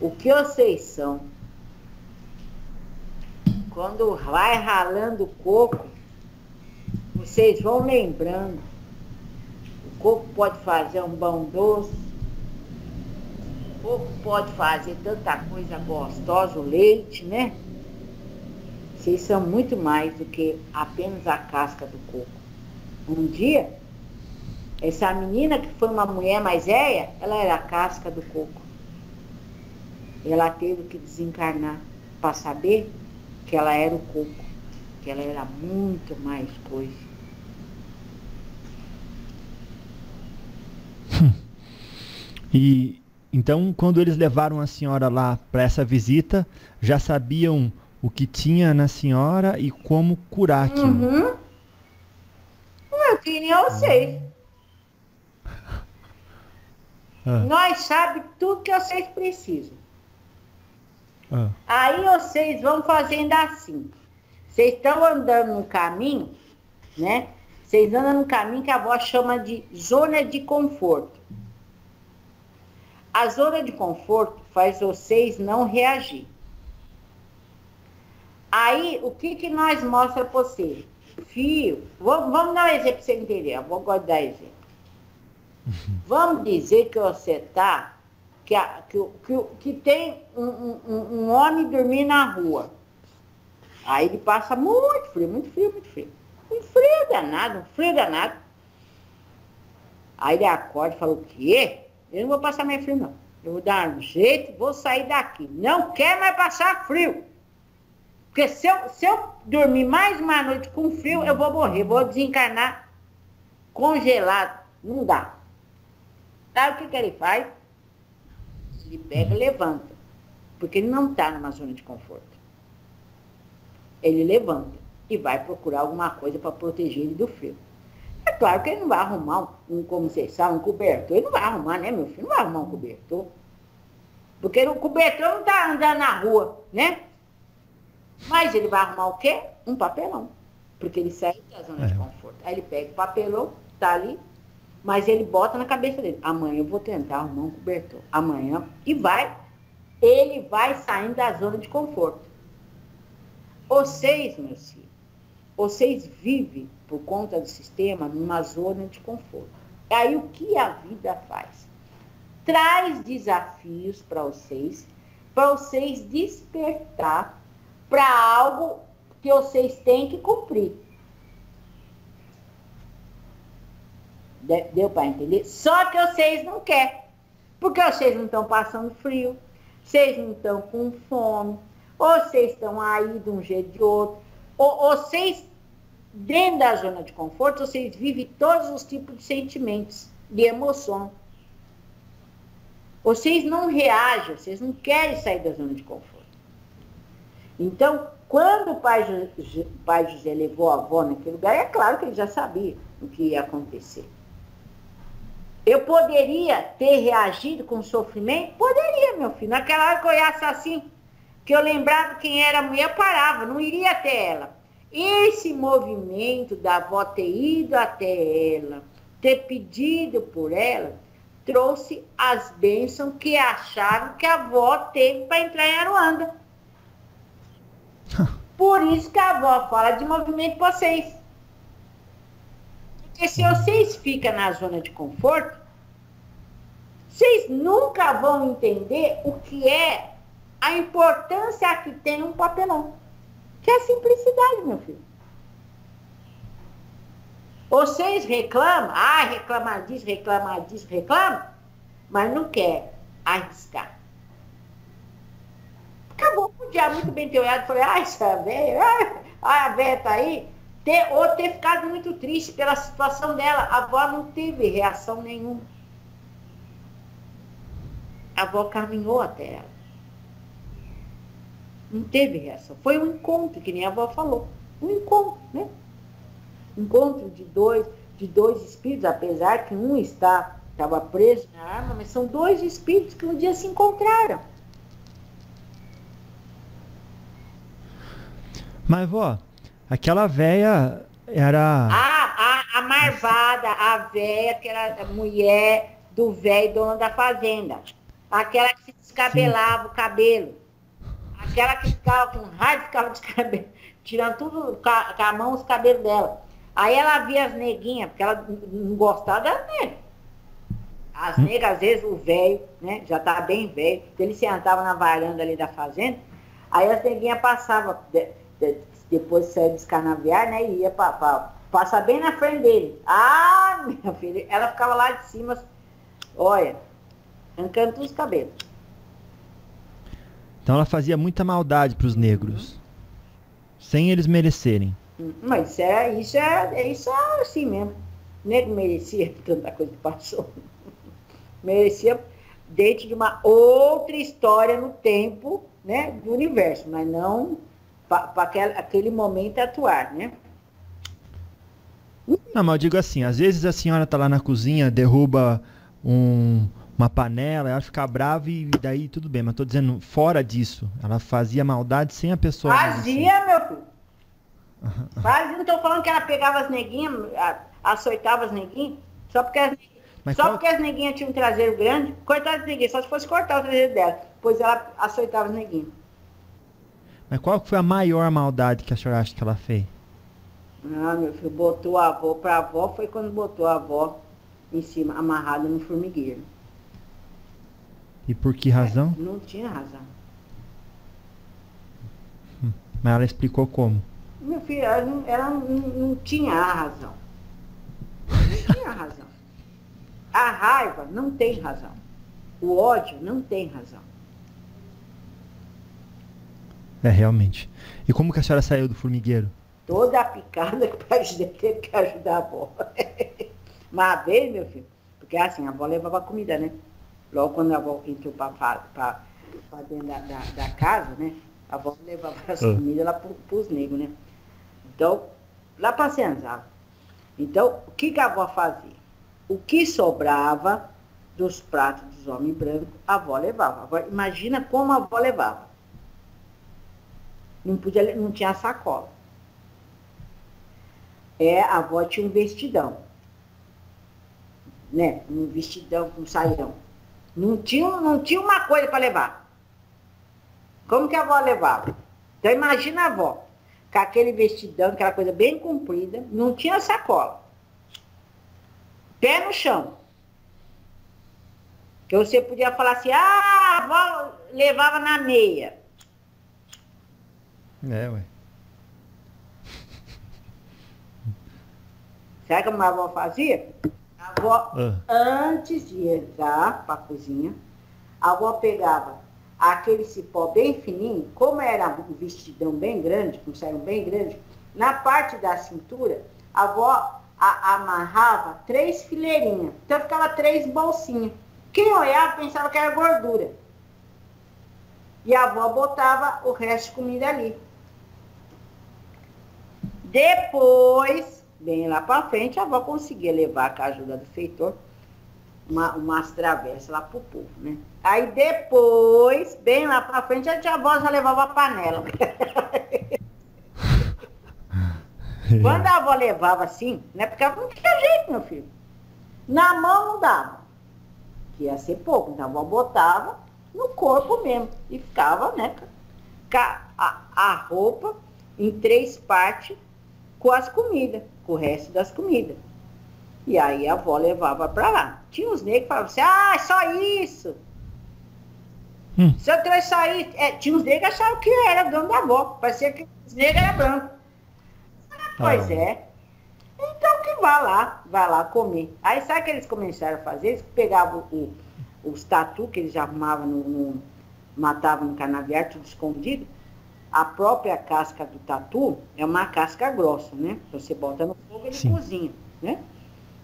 o que vocês são. Quando vai ralando o coco, vocês vão lembrando. O coco pode fazer um pão doce, o coco pode fazer tanta coisa gostosa, o leite, né? Vocês são muito mais do que apenas a casca do coco. Um dia, essa menina que foi uma mulher mais velha, ela era a casca do coco. Ela teve que desencarnar para saber que ela era o coco, que ela era muito mais coisa. E então, quando eles levaram a senhora lá para essa visita, já sabiam o que tinha na senhora e como curar aquilo. Uhum. Meu filho, eu sei. Ah, Nós sabemos tudo que vocês precisam. ah, Aí vocês vão fazendo assim. Vocês estão andando no caminho, né? Vocês andam no caminho que a avó chama de zona de conforto. A zona de conforto faz vocês não reagir. Aí, o que, que nós mostra para você? Fio, vamos, vamos dar um exemplo para você entender. Eu vou dar exemplo. Vamos dizer que você tá, que, que, que, que tem um, um- um- homem dormindo na rua. Aí ele passa muito frio, muito frio, muito frio. Um frio danado, um frio danado. Aí ele acorda e fala, o quê? Eu não vou passar mais frio, não. Eu vou dar um jeito, vou sair daqui. Não quer mais passar frio. Porque se eu, se eu dormir mais uma noite com frio, eu vou morrer, vou desencarnar congelado. Não dá. Sabe o que, que ele faz? Ele pega e levanta. Porque ele não está numa zona de conforto. Ele levanta e vai procurar alguma coisa para proteger ele do frio. É claro que ele não vai arrumar um, um, como vocês sabem, um cobertor. Ele não vai arrumar, né, meu filho? Não vai arrumar um cobertor. Porque o cobertor não está andando na rua, né? Mas ele vai arrumar o quê? Um papelão. Porque ele sai da zona de É. conforto. Aí ele pega o papelão, tá ali, mas ele bota na cabeça dele. Amanhã eu vou tentar arrumar um cobertor. Amanhã. E vai. Ele vai saindo da zona de conforto. Vocês, meus filhos, vocês vivem, por conta do sistema, numa zona de conforto. Aí o que a vida faz? Traz desafios para vocês, para vocês despertar para algo que vocês têm que cumprir. Deu para entender? Só que vocês não querem. Porque vocês não estão passando frio, vocês não estão com fome, ou vocês estão aí de um jeito ou de outro, ou vocês, dentro da zona de conforto, vocês vivem todos os tipos de sentimentos, de emoção. Vocês não reagem, vocês não querem sair da zona de conforto. Então, quando o pai, o pai José levou a avó naquele lugar, é claro que ele já sabia o que ia acontecer. Eu poderia ter reagido com sofrimento? Poderia, meu filho. Naquela hora que eu olhasse assim, que eu lembrava quem era a mulher, eu parava, não iria até ela. esse movimento da avó ter ido até ela, ter pedido por ela, trouxe as bênçãos que acharam que a avó teve para entrar em Aruanda. Por isso que a avó fala de movimento para vocês. Porque se vocês ficam na zona de conforto, vocês nunca vão entender o que é a importância que tem um papelão. Que é a simplicidade, meu filho. Vocês reclamam, ah, reclama disso, reclama disso, reclama, mas não quer arriscar. Acabou, podia muito bem ter olhado e falei, ah, essa velha, ah, a velha tá aí. Ter, ou ter ficado muito triste pela situação dela. A avó não teve reação nenhuma. A avó caminhou até ela. Não teve reação. Foi um encontro, que nem a avó falou. Um encontro, né? Encontro de dois, de dois espíritos, apesar que um está estava preso na arma, mas são dois espíritos que um dia se encontraram. Mas, vó, aquela véia era. Ah, a, a marvada, a véia, que era a mulher do velho dono da fazenda. Aquela que se descabelava Sim. o cabelo. Aquela que ficava com raiva, ficava descabelando, tirando tudo com a, mão os cabelos dela. Aí ela via as neguinhas, porque ela não gostava das negas. As hum. negas, às vezes, o velho, né, já estava bem velho, ele sentava na varanda ali da fazenda, aí as neguinhas passavam, depois de sair descarnaviar, né, e ia para passar bem na frente dele. Ah, minha filha, ela ficava lá de cima, olha, arrancando todos os cabelos. Então ela fazia muita maldade para os negros, uhum. sem eles merecerem. Mas isso é, isso é, isso é assim mesmo. O negro merecia tanta coisa que passou. merecia dentro de uma outra história no tempo né, do universo, mas não para aquele, momento atuar, né? Não, mas eu digo assim, às vezes a senhora tá lá na cozinha, derruba um, uma panela, ela fica brava e daí tudo bem, mas tô dizendo, fora disso, ela fazia maldade sem a pessoa. Fazia, meu filho. Fazia, não tô falando que ela pegava as neguinhas, açoitava as neguinhas, só porque as, só qual... porque as neguinhas tinham um traseiro grande, cortar as neguinhas, só se fosse cortar o traseiro dela, pois ela açoitava as neguinhas. Mas qual foi a maior maldade que a senhora acha que ela fez? Ah, meu filho, botou a avó pra avó, foi quando botou a avó em cima, amarrada no formigueiro. E por que razão? É, não tinha razão. Hum, mas ela explicou como? Meu filho, ela não, ela não, não tinha a razão. Não tinha razão. A raiva não tem razão. O ódio não tem razão. É, realmente. E como que a senhora saiu do formigueiro? Toda a picada que o pai teve que ajudar a avó. Mas a vez, meu filho, porque assim, a avó levava comida, né? Logo quando a avó entrou para dentro da, da, da, casa, né? A avó levava as ah. comidas lá para os negros, né? Então, lá para Senzala. Então, o que, que a avó fazia? O que sobrava dos pratos dos homens brancos, a avó levava. Agora, imagina como a avó levava. Não, podia, não tinha sacola. É, a avó tinha um vestidão. Né? Um vestidão com um saião. Não tinha, não tinha uma coisa para levar. Como que a avó levava? Então imagina a avó, com aquele vestidão, aquela coisa bem comprida, não tinha sacola. Pé no chão. Que você podia falar assim, ah, a avó levava na meia. É, ué. Sabe como a avó fazia? A avó, ah. antes de entrar para a cozinha, a avó pegava aquele cipó bem fininho, como era um vestidão bem grande, com um saio bem grande, na parte da cintura, a avó a, amarrava três fileirinhas. Então ficava três bolsinhas. Quem olhava pensava que era gordura. E a avó botava o resto de comida ali. Depois, bem lá para frente, a avó conseguia levar com a ajuda do feitor uma, umas travessas lá pro povo, né? Aí depois, bem lá para frente, a tia avó já levava a panela. Quando a avó levava assim, né? Porque não tinha jeito, meu filho. Na mão não dava. Que ia ser pouco. Então a avó botava no corpo mesmo. E ficava, né? A, a roupa em três partes com as comidas, com o resto das comidas. E aí a avó levava para lá. Tinha uns negros que falavam assim, ah, só isso. Hum. Se eu trouxe só isso. É, tinha uns negros que achavam que era dono da avó. Parecia que os negros eram brancos. Ah, pois ah. é. Então que vá lá, vá lá comer. Aí sabe o que eles começaram a fazer? Eles pegavam o, os tatu que eles arrumavam no, no matavam no canavial, tudo escondido. A própria casca do tatu é uma casca grossa, né? Você bota no fogo, ele Sim. cozinha, né?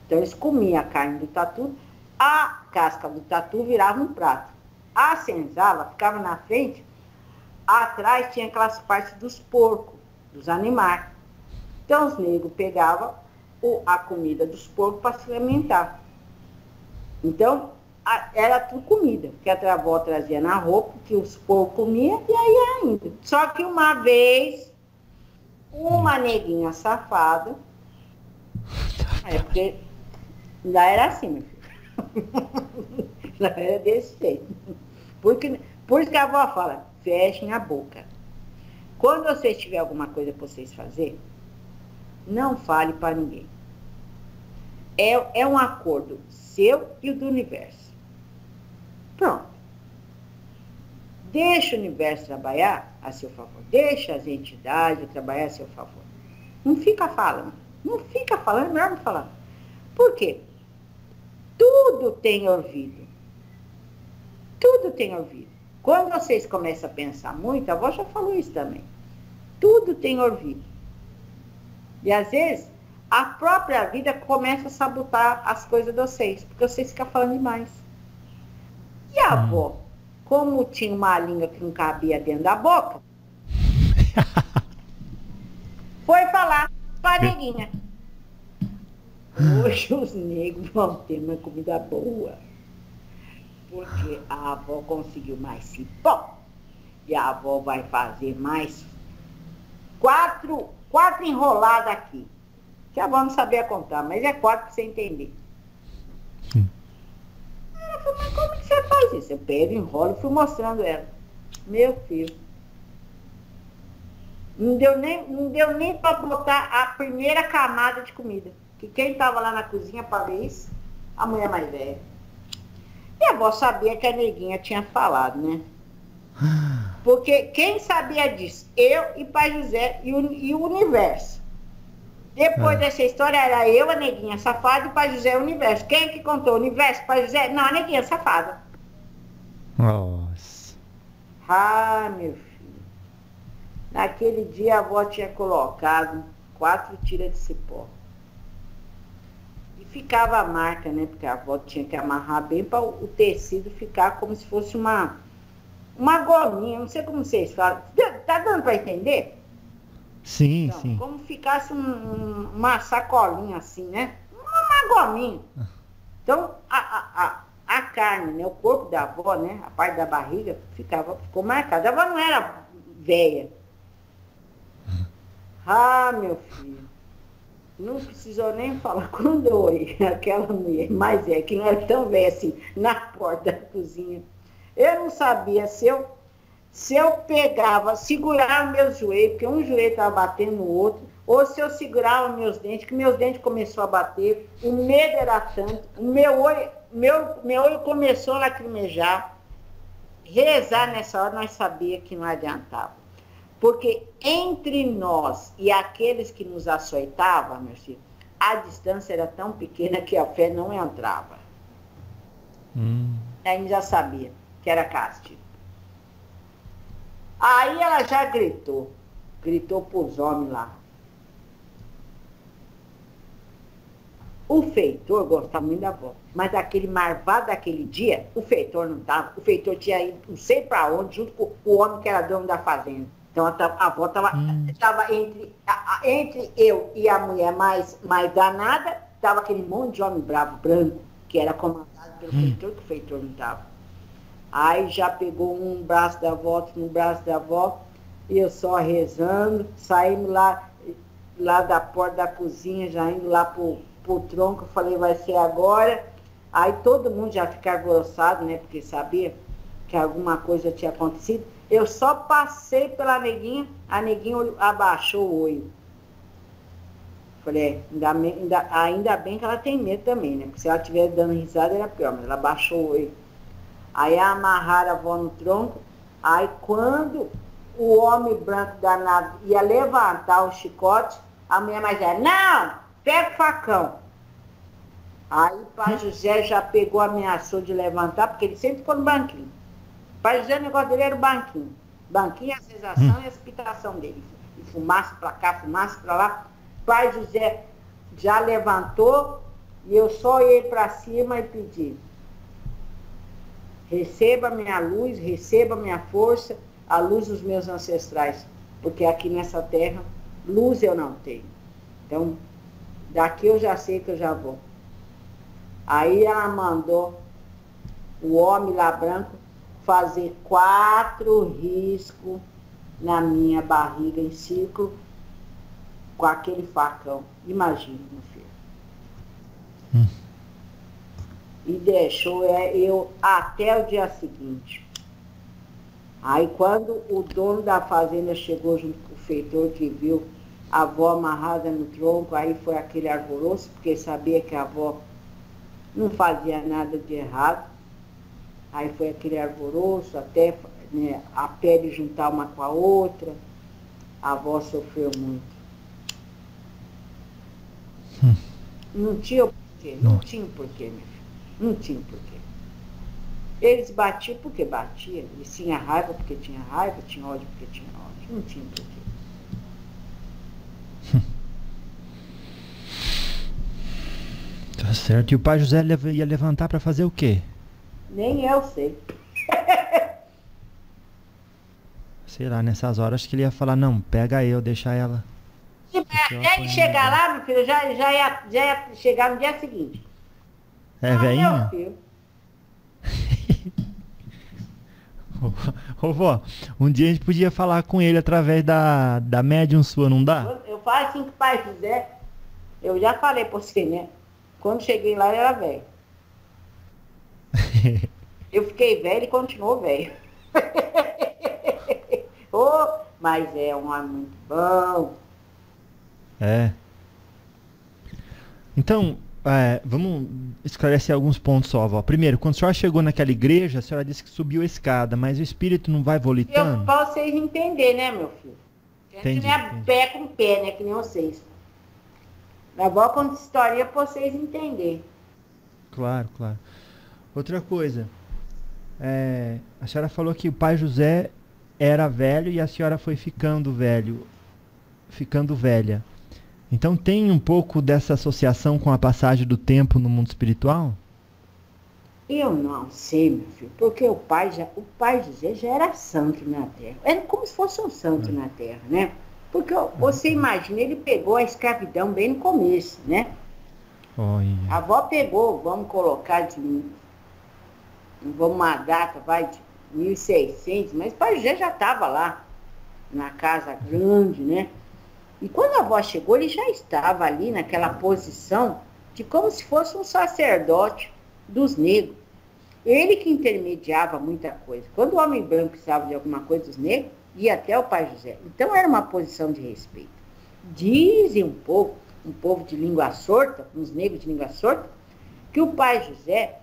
Então eles comiam a carne do tatu, a casca do tatu virava um prato. A senzala ficava na frente, atrás tinha aquelas partes dos porcos, dos animais. Então os negros pegavam o, a comida dos porcos para se alimentar. Então, era tudo comida, que a avó trazia na roupa, que os porcos comiam, e aí era ainda. Só que uma vez, uma neguinha safada, é porque ainda era assim, meu filho. Ainda era desse jeito. Porque, por isso que a avó fala, fechem a boca. Quando vocês tiver alguma coisa para vocês fazer, não fale para ninguém. É, é um acordo seu e o do universo. Pronto. Deixa o universo trabalhar a seu favor. Deixa as entidades trabalhar a seu favor. Não fica falando. Não fica falando, melhor não falar. Por quê? Tudo tem ouvido. Tudo tem ouvido. Quando vocês começam a pensar muito, a avó já falou isso também. Tudo tem ouvido. E às vezes a própria vida começa a sabotar as coisas de vocês, porque vocês ficam falando demais. E a hum. avó, como tinha uma língua que não cabia dentro da boca, foi falar para a neguinha. Hoje os negros vão ter uma comida boa. Porque a avó conseguiu mais cipó. E a avó vai fazer mais quatro quatro enroladas aqui. Que a avó não sabia contar, mas é quatro para você entender. Hum. Mas como que você faz isso? Eu pego, enrolo e fui mostrando ela. Meu filho. Não deu nem, não deu nem para botar a primeira camada de comida. Que quem estava lá na cozinha para ver isso, a mulher mais velha. E a avó sabia que a neguinha tinha falado, né? Porque quem sabia disso? Eu e Pai José e o, e o universo. Depois é. dessa história era eu, a neguinha safada, e o Pai José o universo. Quem é que contou? O universo, Pai José? Não, a neguinha safada. Nossa. Ah, meu filho. Naquele dia a avó tinha colocado quatro tiras de cipó. E ficava a marca, né? Porque a avó tinha que amarrar bem para o tecido ficar como se fosse uma uma gominha, não sei como vocês falam. Tá dando para entender? Sim, então, sim. Como ficasse um, uma sacolinha assim, né? Uma gominha. Então, a, a, a, a, carne, né? o corpo da avó, né? A parte da barriga ficava, ficou marcada. A avó não era velha. Ah, meu filho. Não precisou nem falar quando eu olhei aquela mulher, mas é que não era tão velha assim, na porta da cozinha. Eu não sabia se eu, se eu pegava, segurava meus joelhos, porque um joelho estava batendo no outro, ou se eu segurava meus dentes, que meus dentes começou a bater, o medo era tanto, o meu olho, meu, meu olho começou a lacrimejar. Rezar nessa hora nós sabia que não adiantava. Porque entre nós e aqueles que nos açoitavam, meu filho, a distância era tão pequena que a fé não entrava. Hum. A gente já sabia que era castigo. Aí ela já gritou, gritou para os homens lá. O feitor gostava muito da avó, mas aquele marvado daquele dia, o feitor não estava. O feitor tinha ido não sei para onde, junto com o homem que era dono da fazenda. Então a, a avó estava hum. entre, entre eu e a mulher mais, mais danada, estava aquele monte de homem bravo, branco, que era comandado pelo hum. feitor, que o feitor não estava. Aí já pegou um braço da avó, outro no braço da avó, e eu só rezando, saímos lá, lá da porta da cozinha, já indo lá pro, pro tronco, eu falei, vai ser agora. Aí todo mundo já fica alvoroçado, né? Porque sabia que alguma coisa tinha acontecido. Eu só passei pela neguinha, a neguinha abaixou o olho. Falei, é, ainda, ainda, ainda bem que ela tem medo também, né? Porque se ela estiver dando risada era pior, mas ela baixou o olho. Aí amarraram a avó no tronco. Aí quando o homem branco danado ia levantar o chicote, a mulher mais velha, não, pega o facão. Aí o pai? José já pegou, ameaçou de levantar, porque ele sempre ficou no banquinho. O pai José, o negócio dele era o banquinho. Banquinho, a sensação e a excitação dele. E fumaça para cá, fumaça para lá. O pai José já levantou e eu só ia para cima e pedi. Receba minha luz, receba minha força, a luz dos meus ancestrais. Porque aqui nessa terra, luz eu não tenho. Então, daqui eu já sei que eu já vou. Aí ela mandou o homem lá branco fazer quatro riscos na minha barriga em círculo com aquele facão. Imagina, meu filho. Hum. E deixou é, eu até o dia seguinte. Aí quando o dono da fazenda chegou junto com o feitor que viu a avó amarrada no tronco, aí foi aquele alvoroço, porque sabia que a avó não fazia nada de errado. Aí foi aquele alvoroço, até né, a pele juntar uma com a outra. A avó sofreu muito. Hum. Não tinha porquê, não, não tinha porquê, filho. Não tinha porquê. Eles batiam porque batiam, eles tinham raiva porque tinha raiva, tinha ódio porque tinha ódio. Não tinha porquê. Tá certo. E o pai José ia levantar para fazer o quê? Nem eu sei. sei lá, nessas horas que ele ia falar, não, pega eu, deixa ela. Até ele chegar lá, meu filho, já, já, ia, já ia chegar no dia seguinte. É, ah, velhinho? Ô, vó, um dia a gente podia falar com ele através da, da médium sua, não dá? Eu, eu falo assim que o pai fizer. Eu já falei pra você, né? Quando cheguei lá, ele era velho. eu fiquei velho e continuou velho. oh, mas é um homem muito bom. É. Então, é, vamos esclarecer alguns pontos só, avó. Primeiro, quando a senhora chegou naquela igreja, a senhora disse que subiu a escada, mas o espírito não vai volitando? Eu, pra vocês entenderem, né, meu filho? A gente não é pé com pé, né, que nem vocês. A avó conta história pra vocês entenderem. Claro, claro. Outra coisa, é, a senhora falou que o pai José era velho e a senhora foi ficando velho, ficando velha. Então tem um pouco dessa associação com a passagem do tempo no mundo espiritual? Eu não sei, meu filho, porque o pai já, o pai José já era santo na terra. Era como se fosse um santo na terra, né? Porque você imagina, ele pegou a escravidão bem no começo, né? A avó pegou, vamos colocar de. Vamos uma data, vai de 1600, mas o pai José já estava lá, na casa grande, né? E quando a avó chegou, ele já estava ali naquela posição de como se fosse um sacerdote dos negros. Ele que intermediava muita coisa. Quando o homem branco precisava de alguma coisa dos negros, ia até o pai José. Então era uma posição de respeito. Dizem um pouco, um povo de língua sorta, uns negros de língua sorta, que o pai José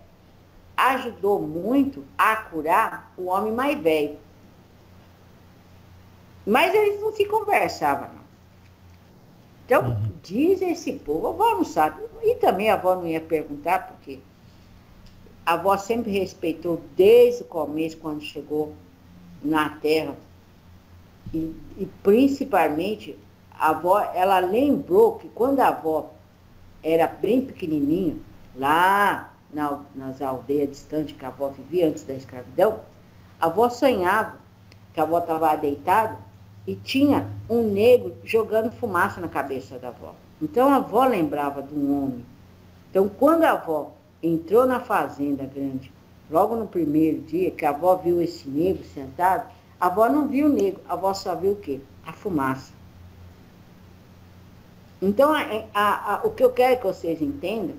ajudou muito a curar o homem mais velho. Mas eles não se conversavam, não. Então, uhum. diz esse povo, a avó não sabe. E também a avó não ia perguntar, porque a avó sempre respeitou desde o começo, quando chegou na terra. E, e principalmente, a avó, ela lembrou que quando a avó era bem pequenininha, lá na, nas aldeias distantes que a avó vivia antes da escravidão, a avó sonhava que a avó estava deitada e tinha um negro jogando fumaça na cabeça da avó. Então a avó lembrava de um homem. Então quando a avó entrou na fazenda grande, logo no primeiro dia que a avó viu esse negro sentado, a avó não viu o negro, a avó só viu o quê? A fumaça. Então, a, a, a, o que eu quero que vocês entendam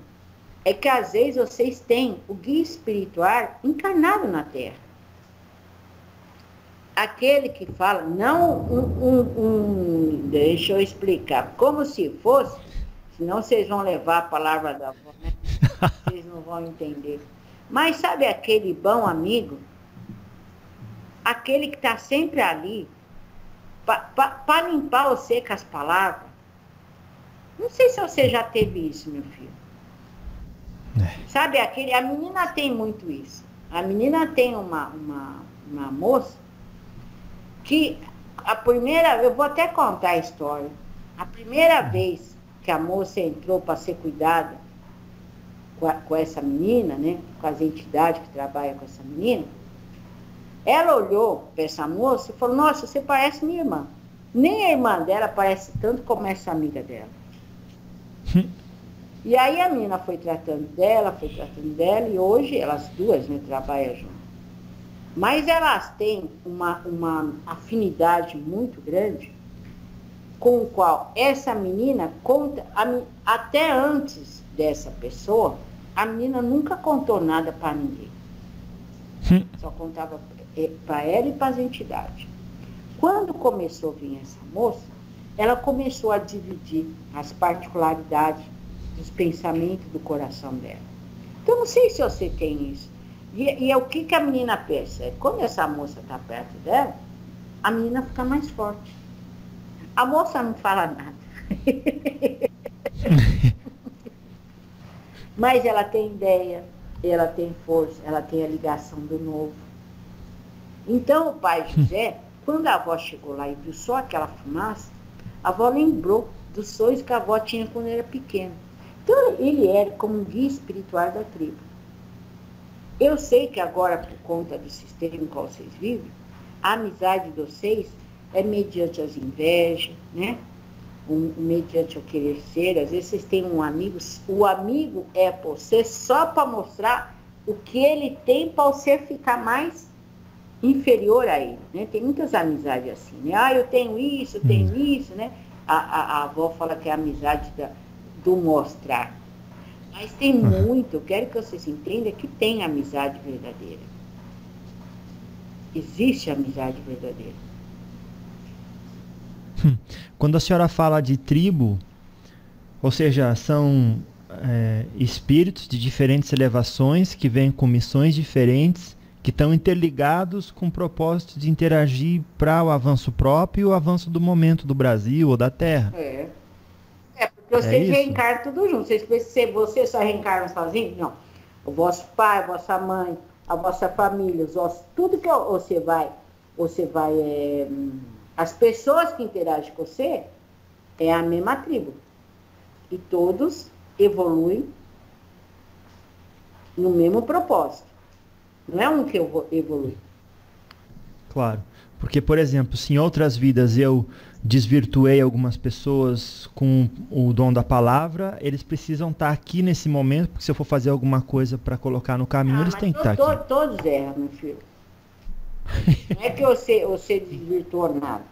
é que às vezes vocês têm o guia espiritual encarnado na Terra. Aquele que fala, não um, um, um, deixa eu explicar, como se fosse, senão vocês vão levar a palavra da avó, né? Vocês não vão entender. Mas sabe aquele bom amigo? Aquele que está sempre ali para limpar você com as palavras. Não sei se você já teve isso, meu filho. É. Sabe, aquele, a menina tem muito isso. A menina tem uma, uma, uma moça que a primeira, eu vou até contar a história. A primeira vez que a moça entrou para ser cuidada com, a, com, essa menina, né, com as entidades que trabalham com essa menina, ela olhou para essa moça e falou, nossa, você parece minha irmã. Nem a irmã dela parece tanto como essa amiga dela. e aí a menina foi tratando dela, foi tratando dela, e hoje elas duas né, trabalham juntas. Mas elas têm uma, uma afinidade muito grande com o qual essa menina conta, a, até antes dessa pessoa, a menina nunca contou nada para ninguém. Hum. Só contava eh, para ela e para as entidades. Quando começou a vir essa moça, ela começou a dividir as particularidades dos pensamentos do coração dela. Então, não sei se você tem isso. E, e é o que, que a menina pensa? Quando essa moça está perto dela, a menina fica mais forte. A moça não fala nada. Mas ela tem ideia, ela tem força, ela tem a ligação do novo. Então o pai José, quando a avó chegou lá e viu só aquela fumaça, a avó lembrou dos sonhos que a avó tinha quando era pequena. Então ele era como um guia espiritual da tribo. Eu sei que agora, por conta do sistema em qual vocês vivem, a amizade de vocês é mediante as invejas, né? Um, mediante o querer ser. Às vezes vocês têm um amigo, o amigo é você só para mostrar o que ele tem para você ficar mais inferior a ele. Né? Tem muitas amizades assim, né? Ah, eu tenho isso, eu tenho hum. isso, né? A, a, a, avó fala que é a amizade da, do mostrar. Mas tem muito, eu quero que vocês entendam que tem amizade verdadeira. Existe amizade verdadeira. Hum. Quando a senhora fala de tribo, ou seja, são é, espíritos de diferentes elevações que vêm com missões diferentes, que estão interligados com o propósito de interagir para o avanço próprio e o avanço do momento do Brasil ou da Terra. É. Vocês é reencarnam tudo junto. Vocês pensam você só reencarnam sozinho? Não. O vosso pai, a vossa mãe, a vossa família, os vossos, tudo que você vai, você vai. É, as pessoas que interagem com você é a mesma tribo. E todos evoluem no mesmo propósito. Não é um que eu vou evoluir. Claro. Porque, por exemplo, se em outras vidas eu desvirtuei algumas pessoas com o dom da palavra, eles precisam estar aqui nesse momento, porque se eu for fazer alguma coisa para colocar no caminho, ah, eles têm que estar aqui. Todos erram, meu filho. Não é que você, você desvirtuou nada.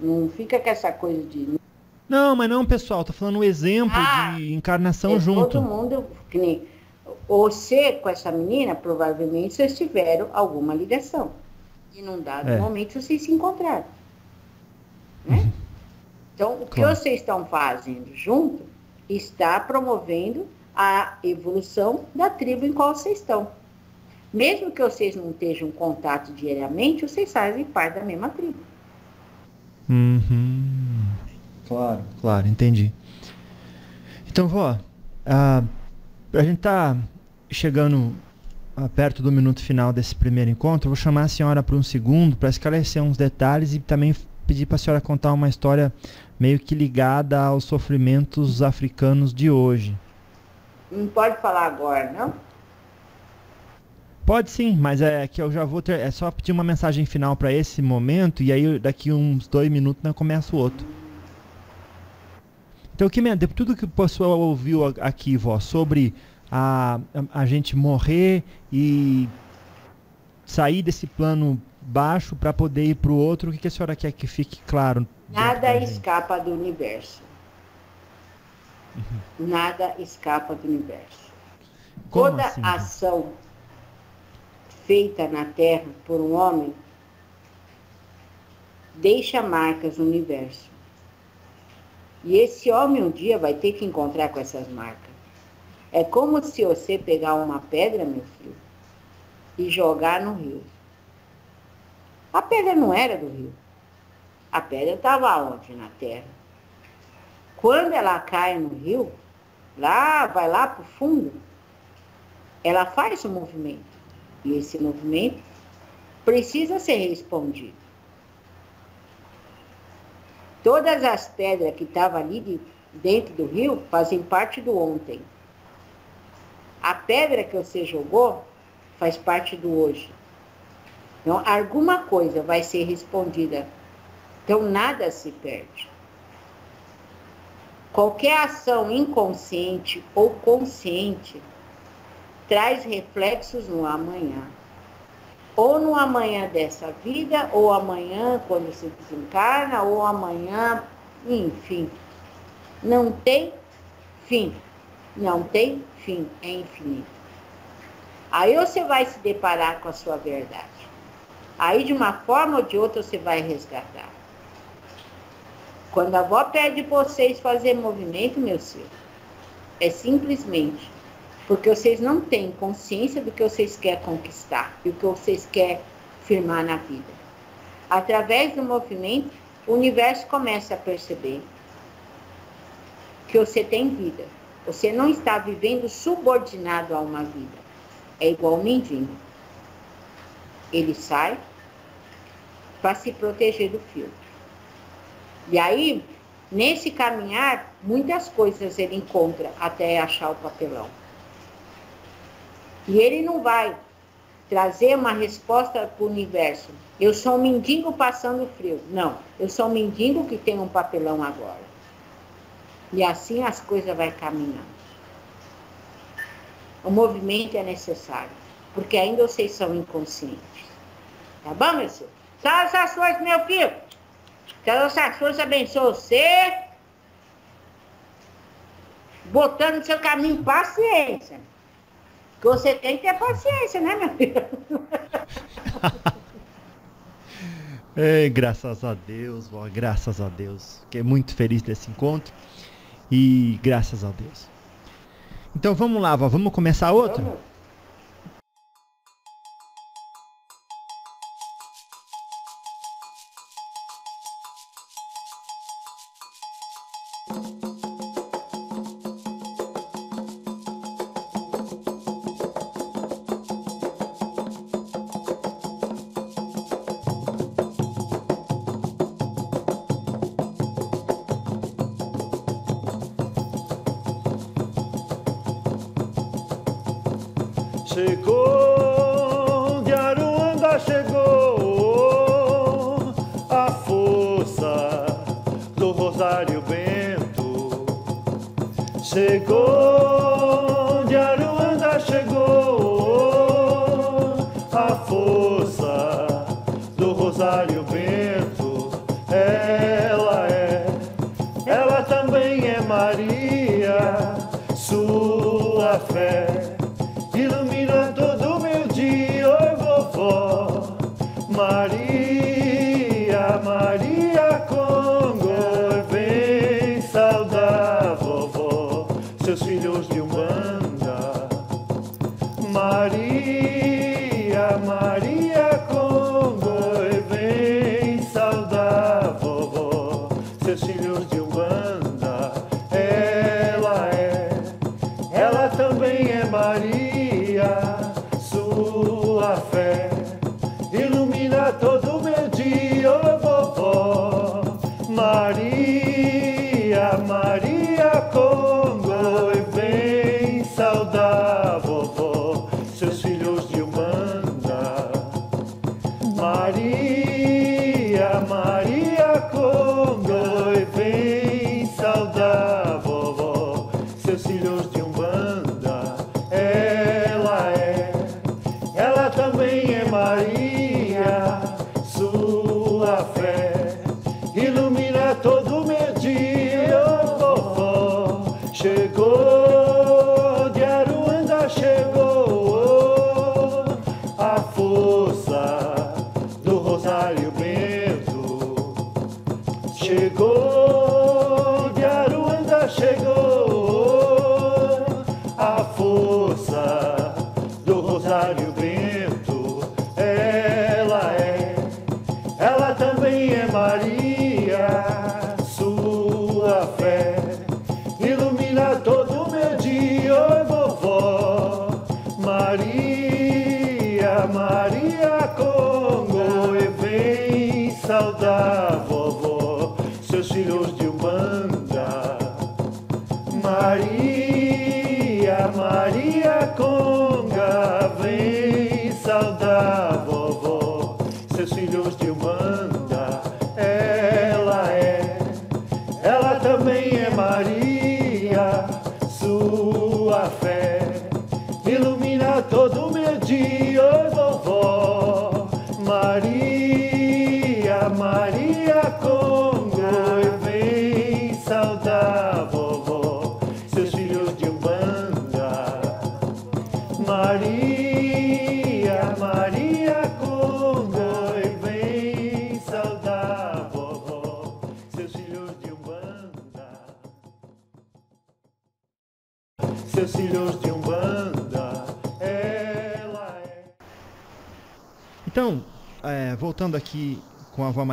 Não fica com essa coisa de. Não, mas não, pessoal, tô falando um exemplo ah, de encarnação é junto. Todo mundo, que nem você com essa menina, provavelmente vocês tiveram alguma ligação. E num dado é. momento vocês se encontraram. Né? Uhum. Então, o que claro. vocês estão fazendo junto está promovendo a evolução da tribo em qual vocês estão. Mesmo que vocês não estejam em contato diariamente, vocês fazem parte da mesma tribo. Uhum. Claro, claro, entendi. Então, vó, a, a gente tá chegando perto do minuto final desse primeiro encontro, eu vou chamar a senhora para um segundo para esclarecer uns detalhes e também pedir para a senhora contar uma história meio que ligada aos sofrimentos africanos de hoje. Não pode falar agora, não? Pode sim, mas é que eu já vou ter. É só pedir uma mensagem final para esse momento e aí daqui uns dois minutos nós começa o outro. Então, que de tudo que o pessoal ouviu aqui, vó, sobre a, a, a gente morrer e sair desse plano baixo para poder ir para o outro, o que, que a senhora quer que fique claro? Nada escapa do universo. nada escapa do universo. Como Toda assim? ação feita na Terra por um homem deixa marcas no universo. E esse homem um dia vai ter que encontrar com essas marcas. É como se você pegar uma pedra, meu filho, e jogar no rio. A pedra não era do rio. A pedra estava onde? Na terra. Quando ela cai no rio, lá, vai lá para o fundo, ela faz um movimento. E esse movimento precisa ser respondido. Todas as pedras que estavam ali de, dentro do rio fazem parte do ontem. A pedra que você jogou faz parte do hoje. Então, alguma coisa vai ser respondida. Então, nada se perde. Qualquer ação inconsciente ou consciente traz reflexos no amanhã. Ou no amanhã dessa vida, ou amanhã quando se desencarna, ou amanhã, enfim. Não tem fim. Não tem fim, é infinito. Aí você vai se deparar com a sua verdade. Aí de uma forma ou de outra você vai resgatar. Quando a avó pede para vocês fazer movimento, meu filho, é simplesmente porque vocês não têm consciência do que vocês querem conquistar e o que vocês querem firmar na vida. Através do movimento, o universo começa a perceber que você tem vida. Você não está vivendo subordinado a uma vida. É igual um mendigo. Ele sai para se proteger do fio. E aí, nesse caminhar, muitas coisas ele encontra até achar o papelão. E ele não vai trazer uma resposta para o universo. Eu sou um mendigo passando frio. Não, eu sou um mendigo que tem um papelão agora. E assim as coisas vão caminhando. O movimento é necessário, porque ainda vocês são inconscientes. Tá bom, meu senhor? Forças, meu filho! Que essas forças abençoe você, botando no seu caminho paciência. Que você tem que ter paciência, né, meu filho? É, graças a Deus, vó, graças a Deus. Fiquei muito feliz desse encontro. E graças a Deus. Então vamos lá, vó, vamos começar outro? Vamos. De Umbanda. Maria, Maria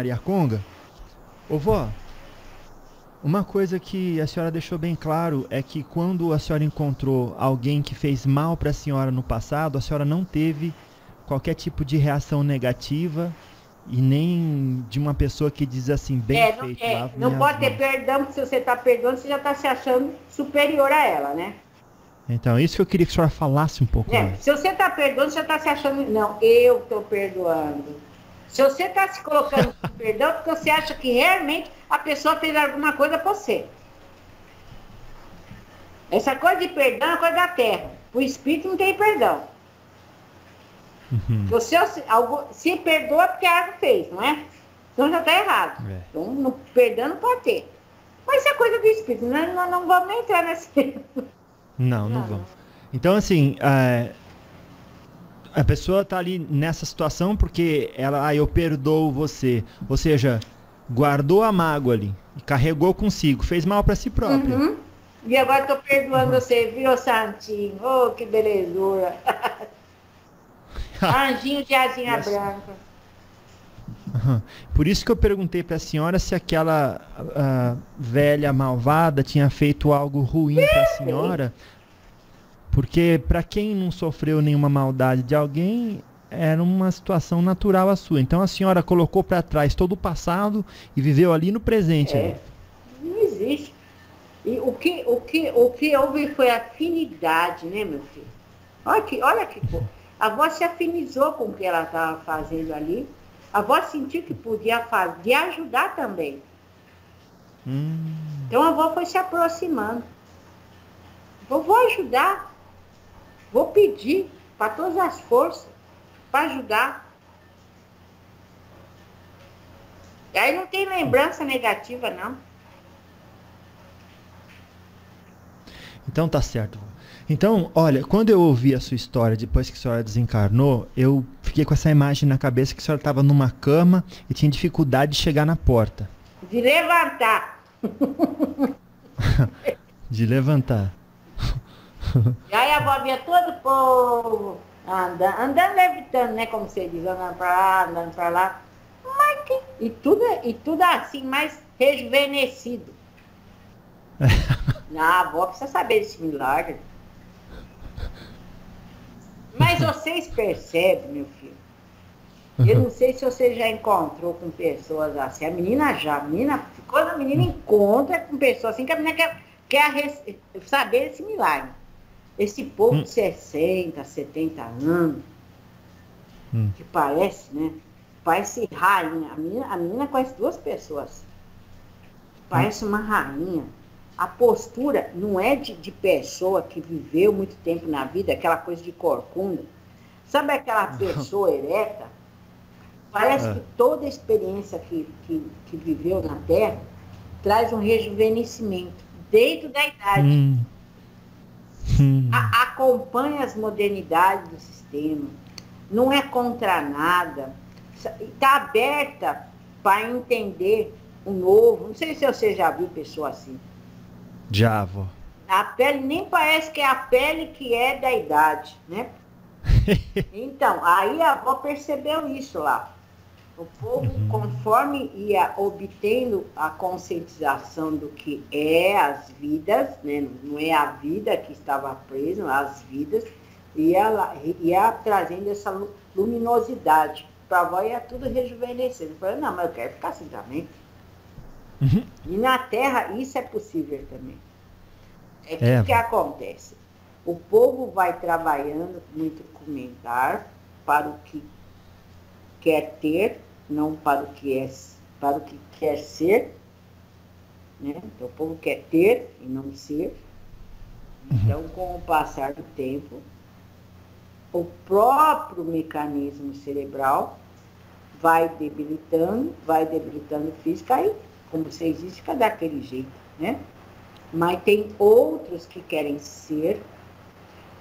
Maria Conga, ô vó, uma coisa que a senhora deixou bem claro é que quando a senhora encontrou alguém que fez mal para a senhora no passado, a senhora não teve qualquer tipo de reação negativa e nem de uma pessoa que diz assim, bem É, não, feito, é, lavo não pode ter perdão, porque se você está perdoando, você já está se achando superior a ela, né? Então, isso que eu queria que a senhora falasse um pouco É, mais. se você está perdoando, você já está se achando, não, eu estou perdoando. Se você está se colocando com perdão, é porque você acha que realmente a pessoa fez alguma coisa para você. Essa coisa de perdão é coisa da terra. O espírito não tem perdão. Uhum. Você se, algo- se perdoa porque a árvore fez, não é? Então já está errado. É. Então, no, perdão não pode ter. Mas isso é coisa do espírito, nós não, não vamos nem entrar nesse. Não, não Não. vamos. Então, assim, é, a pessoa tá ali nessa situação porque ela, ah, eu perdoo você. Ou seja, guardou a mágoa ali carregou consigo, fez mal para si própria. Uhum. E agora estou perdoando você, viu, Santinho? Oh, que belezura. Anjinho de asinha Yes. branca. Aham. Por isso que eu perguntei para a senhora se aquela ah, velha malvada tinha feito algo ruim para a senhora. Porque para quem não sofreu nenhuma maldade de alguém, era uma situação natural a sua. Então a senhora colocou para trás todo o passado e viveu ali no presente. É. Não existe. E o que, o, que, o que houve foi afinidade, né, meu filho? Olha que, olha que coisa. A avó se afinizou com o que ela estava fazendo ali. A avó sentiu que podia fazer, ajudar também. Hum, Então a avó foi se aproximando. Vou ajudar. Vou pedir para todas as forças para ajudar. E aí não tem lembrança negativa, não. então tá certo. Então, olha, quando eu ouvi a sua história depois que a senhora desencarnou, eu fiquei com essa imagem na cabeça que a senhora estava numa cama e tinha dificuldade de chegar na porta, De levantar. de levantar. E aí a avó via todo o povo andando, andando levitando, né? Como você diz, andando para lá, andando para lá. Mas que- e, tudo, e tudo assim, mais rejuvenescido. Não, a avó precisa saber desse milagre. Mas vocês percebem, meu filho. Eu não sei se você já encontrou com pessoas assim. A menina já, a menina, quando a menina encontra com pessoas assim, que a menina quer, quer saber esse milagre. Esse povo Hum. de 60, 70 anos, Hum. que parece, né? Parece rainha. A menina, a menina conhece duas pessoas. Parece uma rainha. A postura não é de, de pessoa que viveu muito tempo na vida, aquela coisa de corcunda. Sabe aquela pessoa ereta? Parece É. que toda a experiência que, que, que viveu na Terra traz um rejuvenescimento dentro da idade. Hum. Hum. A- acompanha as modernidades do sistema, não é contra nada, está aberta para entender o novo. Não sei se você já viu pessoa assim. Avó. A pele nem parece que é a pele que é da idade, né? Então, aí a avó percebeu isso lá. O povo, conforme ia obtendo a conscientização do que é as vidas, né? não é a vida que estava presa, as vidas, ia, ia trazendo essa lu- luminosidade. Para a avó ia tudo rejuvenescendo. Eu falei, não, mas eu quero ficar assim também. Uhum. E na Terra isso é possível também. É que É. o que acontece? O povo vai trabalhando muito comentar para o que quer ter, não para o que é, para o que quer ser. Né? Então o povo quer ter e não ser. Então, com o passar do tempo, o próprio mecanismo cerebral vai debilitando, vai debilitando o físico, aí, como você existe, fica daquele jeito, né? Mas tem outros que querem ser,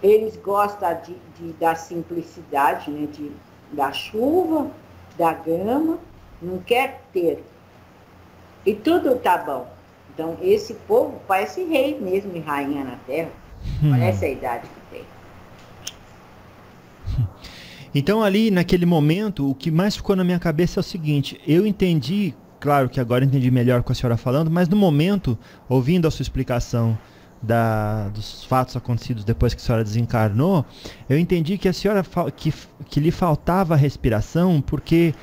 eles gostam de, de- da simplicidade, né? De, da chuva, da grama, não quer ter. E tudo tá bom. Então, esse povo parece rei mesmo e rainha na terra. Parece a idade que tem. Então ali naquele momento, o que mais ficou na minha cabeça é o seguinte, eu entendi, claro que agora entendi melhor com a senhora falando, mas no momento, ouvindo a sua explicação da- dos fatos acontecidos depois que a senhora desencarnou, eu entendi que a senhora que, que lhe faltava respiração porque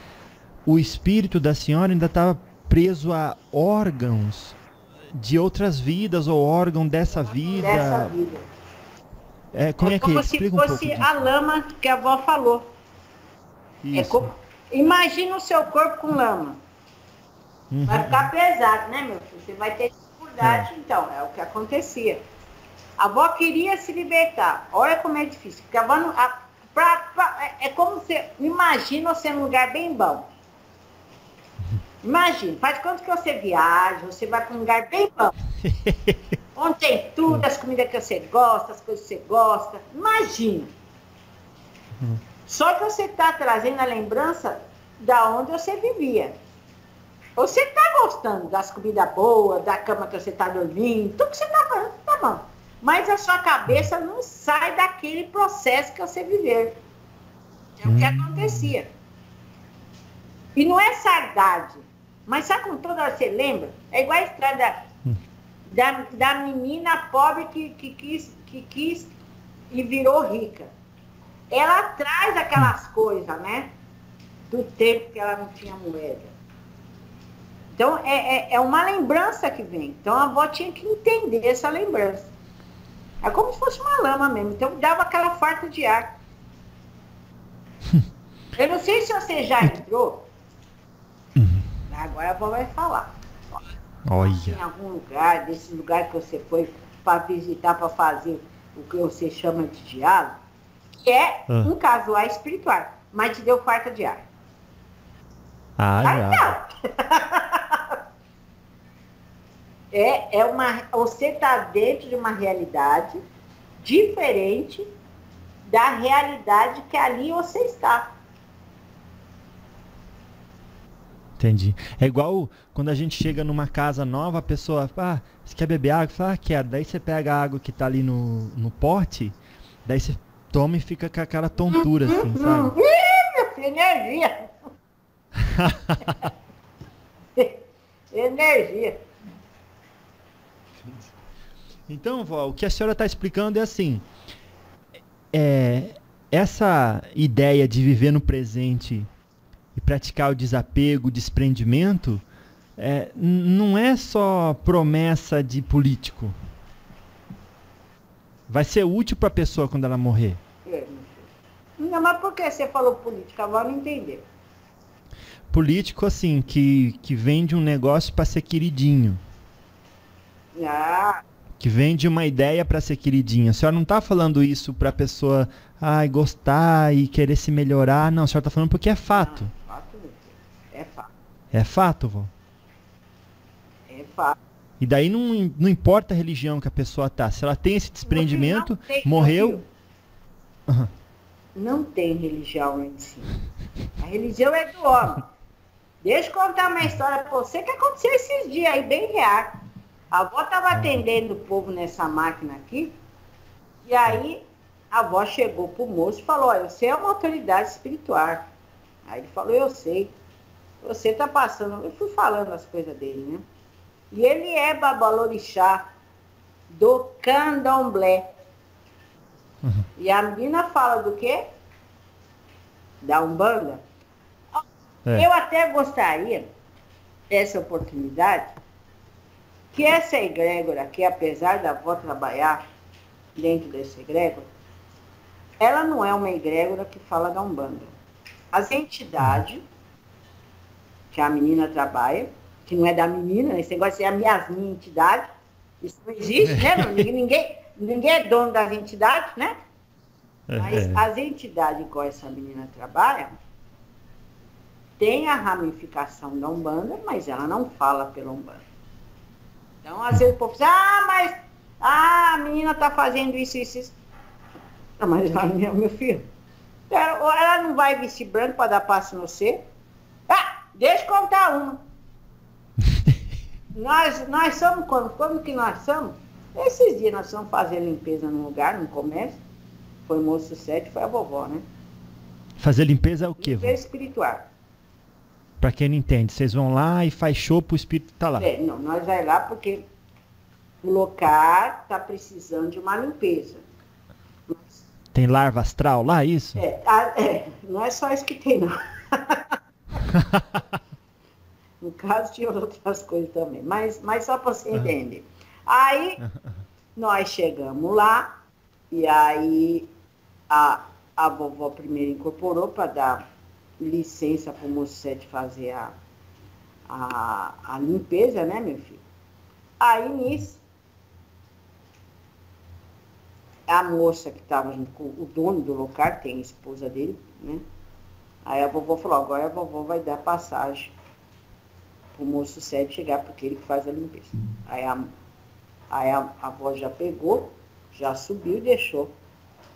o espírito da senhora ainda estava preso a órgãos de outras vidas ou órgão dessa vida. Dessa vida. É, como é, que é? como se Explica um pouco fosse disso. a lama que a avó falou. É como- Imagina o seu corpo com lama. Uhum. Vai ficar pesado, né, meu filho? Você vai ter dificuldade, então. É o que acontecia. A avó queria se libertar. Olha como é difícil. Porque a avó não, a- pra- pra- é, é como você. Imagina você num lugar bem bom. Imagina, faz quanto que você viaja, você vai para um lugar bem bom. Onde tem tudo, as comidas que você gosta, as coisas que você gosta. Imagina. Só que você está trazendo a lembrança da onde você vivia. Você está gostando das comidas boas, da cama que você está dormindo, tudo que você está fazendo, tá bom. Mas a sua cabeça não sai daquele processo que você viveu. É o que Hum. acontecia. E não é saudade. Mas sabe como toda hora você lembra? É igual a história da, da, da menina pobre que, que, quis, que quis e virou rica. Ela traz aquelas coisas, né? Do tempo que ela não tinha moeda. Então, é, é, é uma lembrança que vem. Então, a avó tinha que entender essa lembrança. É como se fosse uma lama mesmo. Então, dava aquela farta de ar. Eu não sei se você já entrou. Agora a avó vai falar. Em Olha. algum lugar, desse lugar que você foi para visitar, para fazer o que você chama de diálogo, que é Ah. um casual espiritual, mas te deu farta de ar. Ah, já. É, é uma, você está dentro de uma realidade diferente da realidade que ali você está. Entendi. É igual quando a gente chega numa casa nova, a pessoa fala, ah, você quer beber água? Fala, ah, quero. Daí você pega a água que tá ali no, no pote, daí você toma e fica com aquela tontura, assim, sabe? Ih, meu filho, energia. energia. Então, vó, o que a senhora está explicando é assim, é, essa ideia de viver no presente e praticar o desapego, o desprendimento, é, não é só promessa de político. Vai ser útil para a pessoa quando ela morrer. É. Não, mas por que você falou política? Agora não entendeu. Político, assim, que, que vende um negócio para ser queridinho. Ah, que vende uma ideia para ser queridinha. A senhora não está falando isso para a pessoa ai, gostar e querer se melhorar. Não, a senhora está falando porque é fato. não, fato. É fato. É fato, vó. É fato. E daí não, não importa a religião que a pessoa tá. Se ela tem esse desprendimento, tem- morreu. Não tem religião em cima. A religião é do homem. Deixa eu contar uma história pra você que aconteceu esses dias aí, bem real. A avó estava atendendo o povo nessa máquina aqui, e aí a avó chegou pro moço e falou, olha, você é uma autoridade espiritual. Aí ele falou, eu sei. Você tá passando. Eu fui falando as coisas dele, né? E ele é babalorixá do candomblé. E a menina fala do quê? Da Umbanda. É. Eu até gostaria dessa oportunidade que essa egrégora aqui, apesar da avó trabalhar dentro dessa egrégora, ela não é uma egrégora que fala da Umbanda. As entidades que a menina trabalha, que não é da menina, esse negócio é a minha, minha entidade, isso não existe, né? Ninguém, ninguém é dono das entidades, né? Mas É. as entidades com essa menina trabalha tem a ramificação da Umbanda, mas ela não fala pela Umbanda. Então, às vezes o povo diz, ah, mas ah, a menina está fazendo isso, isso, isso. Não, mas ela não é meu filho. Ela, ou ela não vai vestir branco para dar passo no você. Ah, deixa eu contar uma. nós, nós somos, quando, quando que nós somos? Esses dias nós fomos fazer limpeza num lugar, num comércio. Foi moço sete, foi a vovó, né? Fazer limpeza é o quê? Limpeza espiritual. Pra quem não entende, vocês vão lá e faz show pro espírito tá lá. É, não, nós vai lá porque o local está precisando de uma limpeza. Tem larva astral lá, isso? É, a- é, não é só isso que tem, não. no caso, tinha outras coisas também. Mas, mas só para você entender. Aí, nós chegamos lá, e aí a, a vovó primeiro incorporou para dar licença para o moço Sete fazer a, a, a limpeza, né, meu filho? Aí, nisso, a moça que estava junto com o dono do local, tem a esposa dele, né? Aí a vovó falou, agora a vovó vai dar passagem pro moço Sérgio chegar, porque ele que faz a limpeza. Aí a, aí a, a avó já pegou, já subiu e deixou.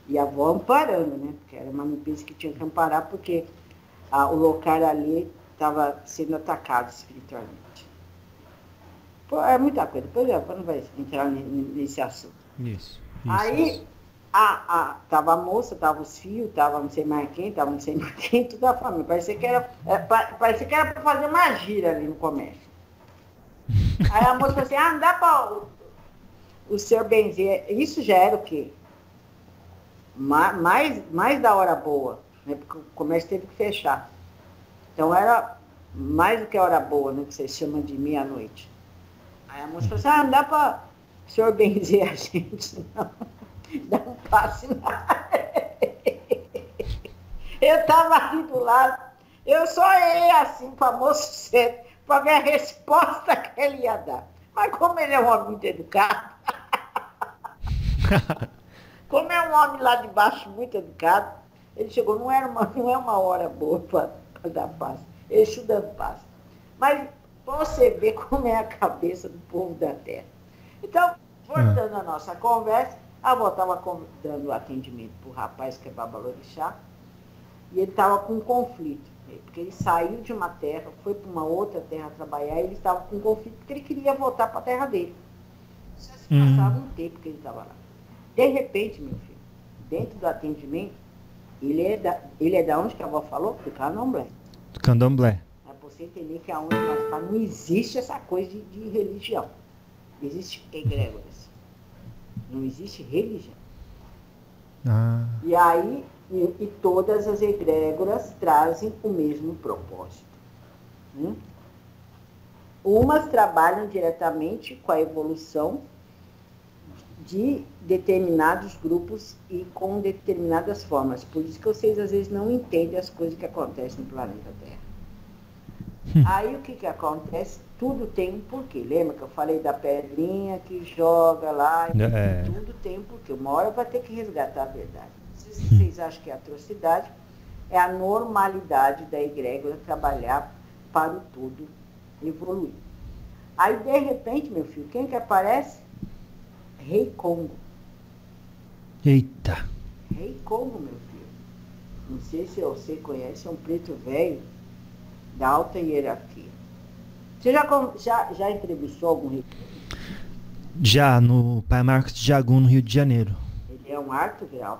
E a avó amparando, né? Porque era uma limpeza que tinha que amparar, porque a- o local ali estava sendo atacado espiritualmente. Pô, é muita coisa, depois a avó não vai entrar ne- nesse assunto. Isso. isso, Aí, isso. a, a, tava a moça, tava os fios, tava não sei mais quem, tava não sei mais quem, toda a família. Parecia que era, é, parecia que era para fazer uma gira ali no comércio. Aí a moça falou assim, ah, não dá para o, o senhor benzer. Isso já era o quê? Ma- mais, mais da hora boa, né? Porque o comércio teve que fechar. Então era mais do que hora boa, né? Que vocês chamam de meia-noite. Aí a moça falou assim, ah, não dá para o senhor benzer a gente, não. Dá um passe na Eu estava ali do lado, eu só olhei assim para moço cedo, para ver a resposta que ele ia dar. Mas como ele é um homem muito educado, como é um homem lá de baixo muito educado, ele chegou, não, era uma, não é uma hora boa para dar paz. Ele dando paz. Mas você ver como é a cabeça do povo da terra. Então, voltando à nossa conversa, a avó estava dando atendimento para o rapaz que é babalorixá, e ele estava com um conflito, porque ele saiu de uma terra, foi para uma outra terra trabalhar, e ele estava com um conflito porque ele queria voltar para a terra dele. Já se Hum. passava um tempo que ele estava lá. De repente, meu filho, dentro do atendimento, ele é da, ele é da onde que a avó falou? Do candomblé. Do candomblé. É você entender que aonde nós estamos não existe essa coisa de, de religião. Existe egrégoras. Não existe religião. Ah, E aí, e, e todas as egrégoras trazem o mesmo propósito. né? Umas trabalham diretamente com a evolução de determinados grupos e com determinadas formas. Por isso que vocês às vezes não entendem as coisas que acontecem no planeta Terra. Aí o que, que acontece? Tudo tem um porquê. Lembra que eu falei da pedrinha que joga lá? É. Tudo tem um porquê. Uma hora vai ter que resgatar a verdade. Se vocês acham que é atrocidade, é a normalidade da egrégora trabalhar para o todo evoluir. Aí, de repente, meu filho, quem que aparece? Rei Congo. eita. Rei Congo, meu filho. Não sei se você conhece, é um preto velho da alta hierarquia. Você já, já, já entrevistou algum rei? Já no Pai Marcos de Jagun, no Rio de Janeiro. Ele é um alto grau.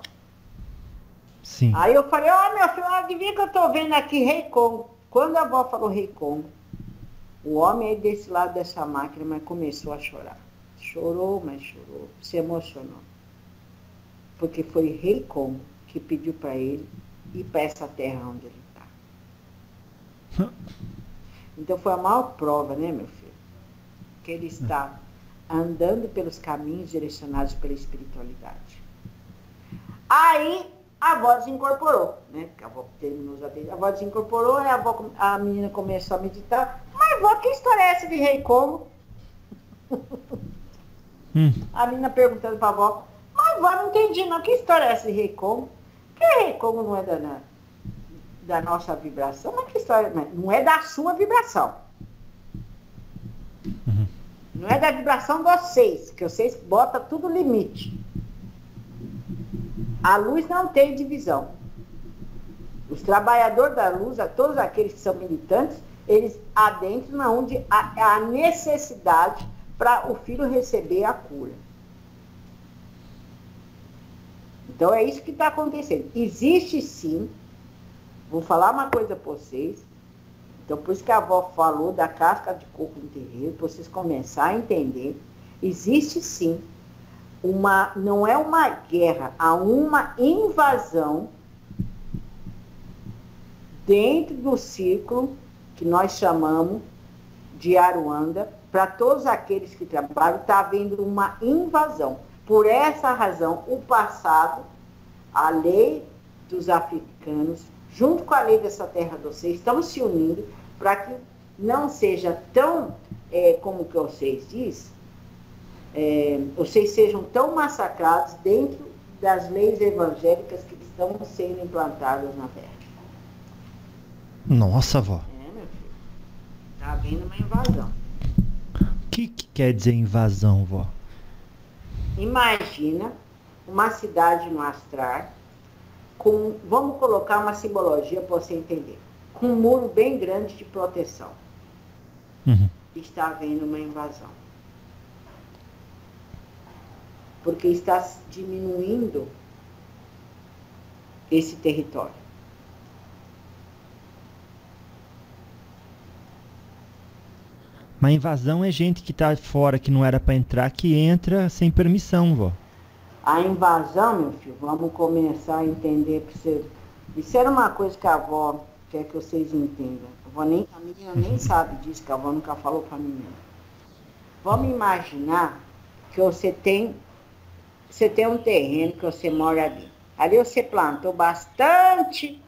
Sim. Aí eu falei, ó meu filho, adivinha que eu tô vendo aqui Rei Congo. Quando a avó falou Rei Congo, o homem aí desse lado dessa máquina mas começou a chorar. Chorou, mas chorou, se emocionou. Porque foi Rei Congo que pediu para ele ir para essa terra onde ele está. Então foi a maior prova, né, meu filho? Que ele está andando pelos caminhos direcionados pela espiritualidade. Aí a avó desincorporou, né? Porque a avó terminou os abenços. A avó desincorporou, a, avó, a menina começou a meditar. Mas, avó, que história é essa de rei como? Hum. A menina perguntando pra avó, mas avó, não entendi não, que história é essa de rei como? Que rei como não é da, na- da nossa vibração? Mas que história, não é- da sua vibração. Não é da vibração de vocês, que vocês botam tudo limite. A luz não tem divisão. Os trabalhadores da luz, todos aqueles que são militantes, eles adentram onde há a necessidade para o filho receber a cura. Então é isso que está acontecendo. Existe sim, vou falar uma coisa para vocês, então por isso que a avó falou da casca de coco no terreiro, para vocês começarem a entender, existe sim uma, não é uma guerra, há uma invasão dentro do círculo que nós chamamos de Aruanda, para todos aqueles que trabalham, está havendo uma invasão. Por essa razão, o passado, a lei dos africanos, junto com a lei dessa terra doce, estão se unindo para que não seja tão, é, como que vocês dizem, é, vocês sejam tão massacrados dentro das leis evangélicas que estão sendo implantadas na terra. Nossa, vó. É, meu filho. Está havendo uma invasão. O que, que quer dizer invasão, vó? Imagina uma cidade no astral com, vamos colocar uma simbologia para você entender, com um muro bem grande de proteção. Uhum. Está havendo uma invasão. Porque está diminuindo esse território. Mas invasão é gente que tá fora, que não era pra entrar, que entra sem permissão, vó. A invasão, meu filho, vamos começar a entender para você. Isso era uma coisa que a avó quer que vocês entendam. A, avó nem, a menina nem sabe disso, que a avó nunca falou para a menina. Vamos imaginar que você tem, você tem um terreno que você mora ali. Ali você plantou bastante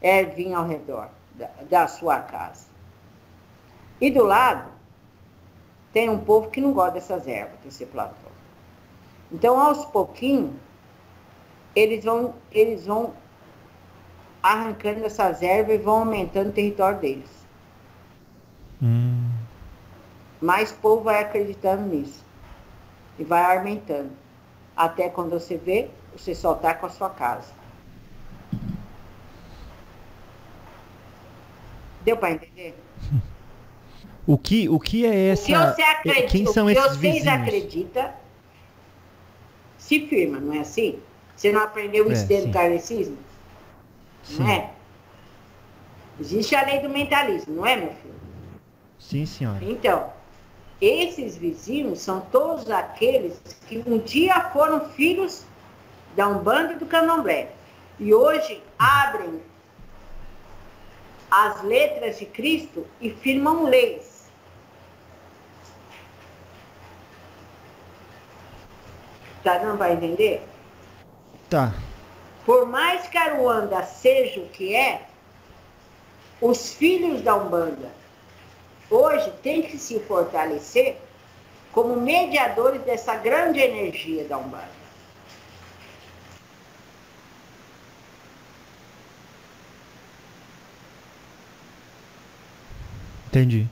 ervinha ao redor da, da sua casa. E do lado tem um povo que não gosta dessas ervas que você plantou. Então, aos pouquinhos, eles vão, eles vão arrancando essas ervas e vão aumentando o território deles. Hum. Mais povo vai acreditando nisso. E vai aumentando. Até quando você vê, você só está com a sua casa. Deu para entender? O que, o que é O que essa. você acredita, Quem são o esses vocês vizinhos? acreditam, se firma, não é assim? Você não aprendeu É, dentro sim. do kardecismo? Não é? Existe a lei do mentalismo, não é, meu filho? Sim, senhora. Então, esses vizinhos são todos aqueles que um dia foram filhos da Umbanda e do Candomblé. E hoje abrem as letras de Cristo e firmam leis. Dando para entender? Tá. Por mais que Aruanda seja o que é, os filhos da Umbanda hoje têm que se fortalecer como mediadores dessa grande energia da Umbanda. Entendi.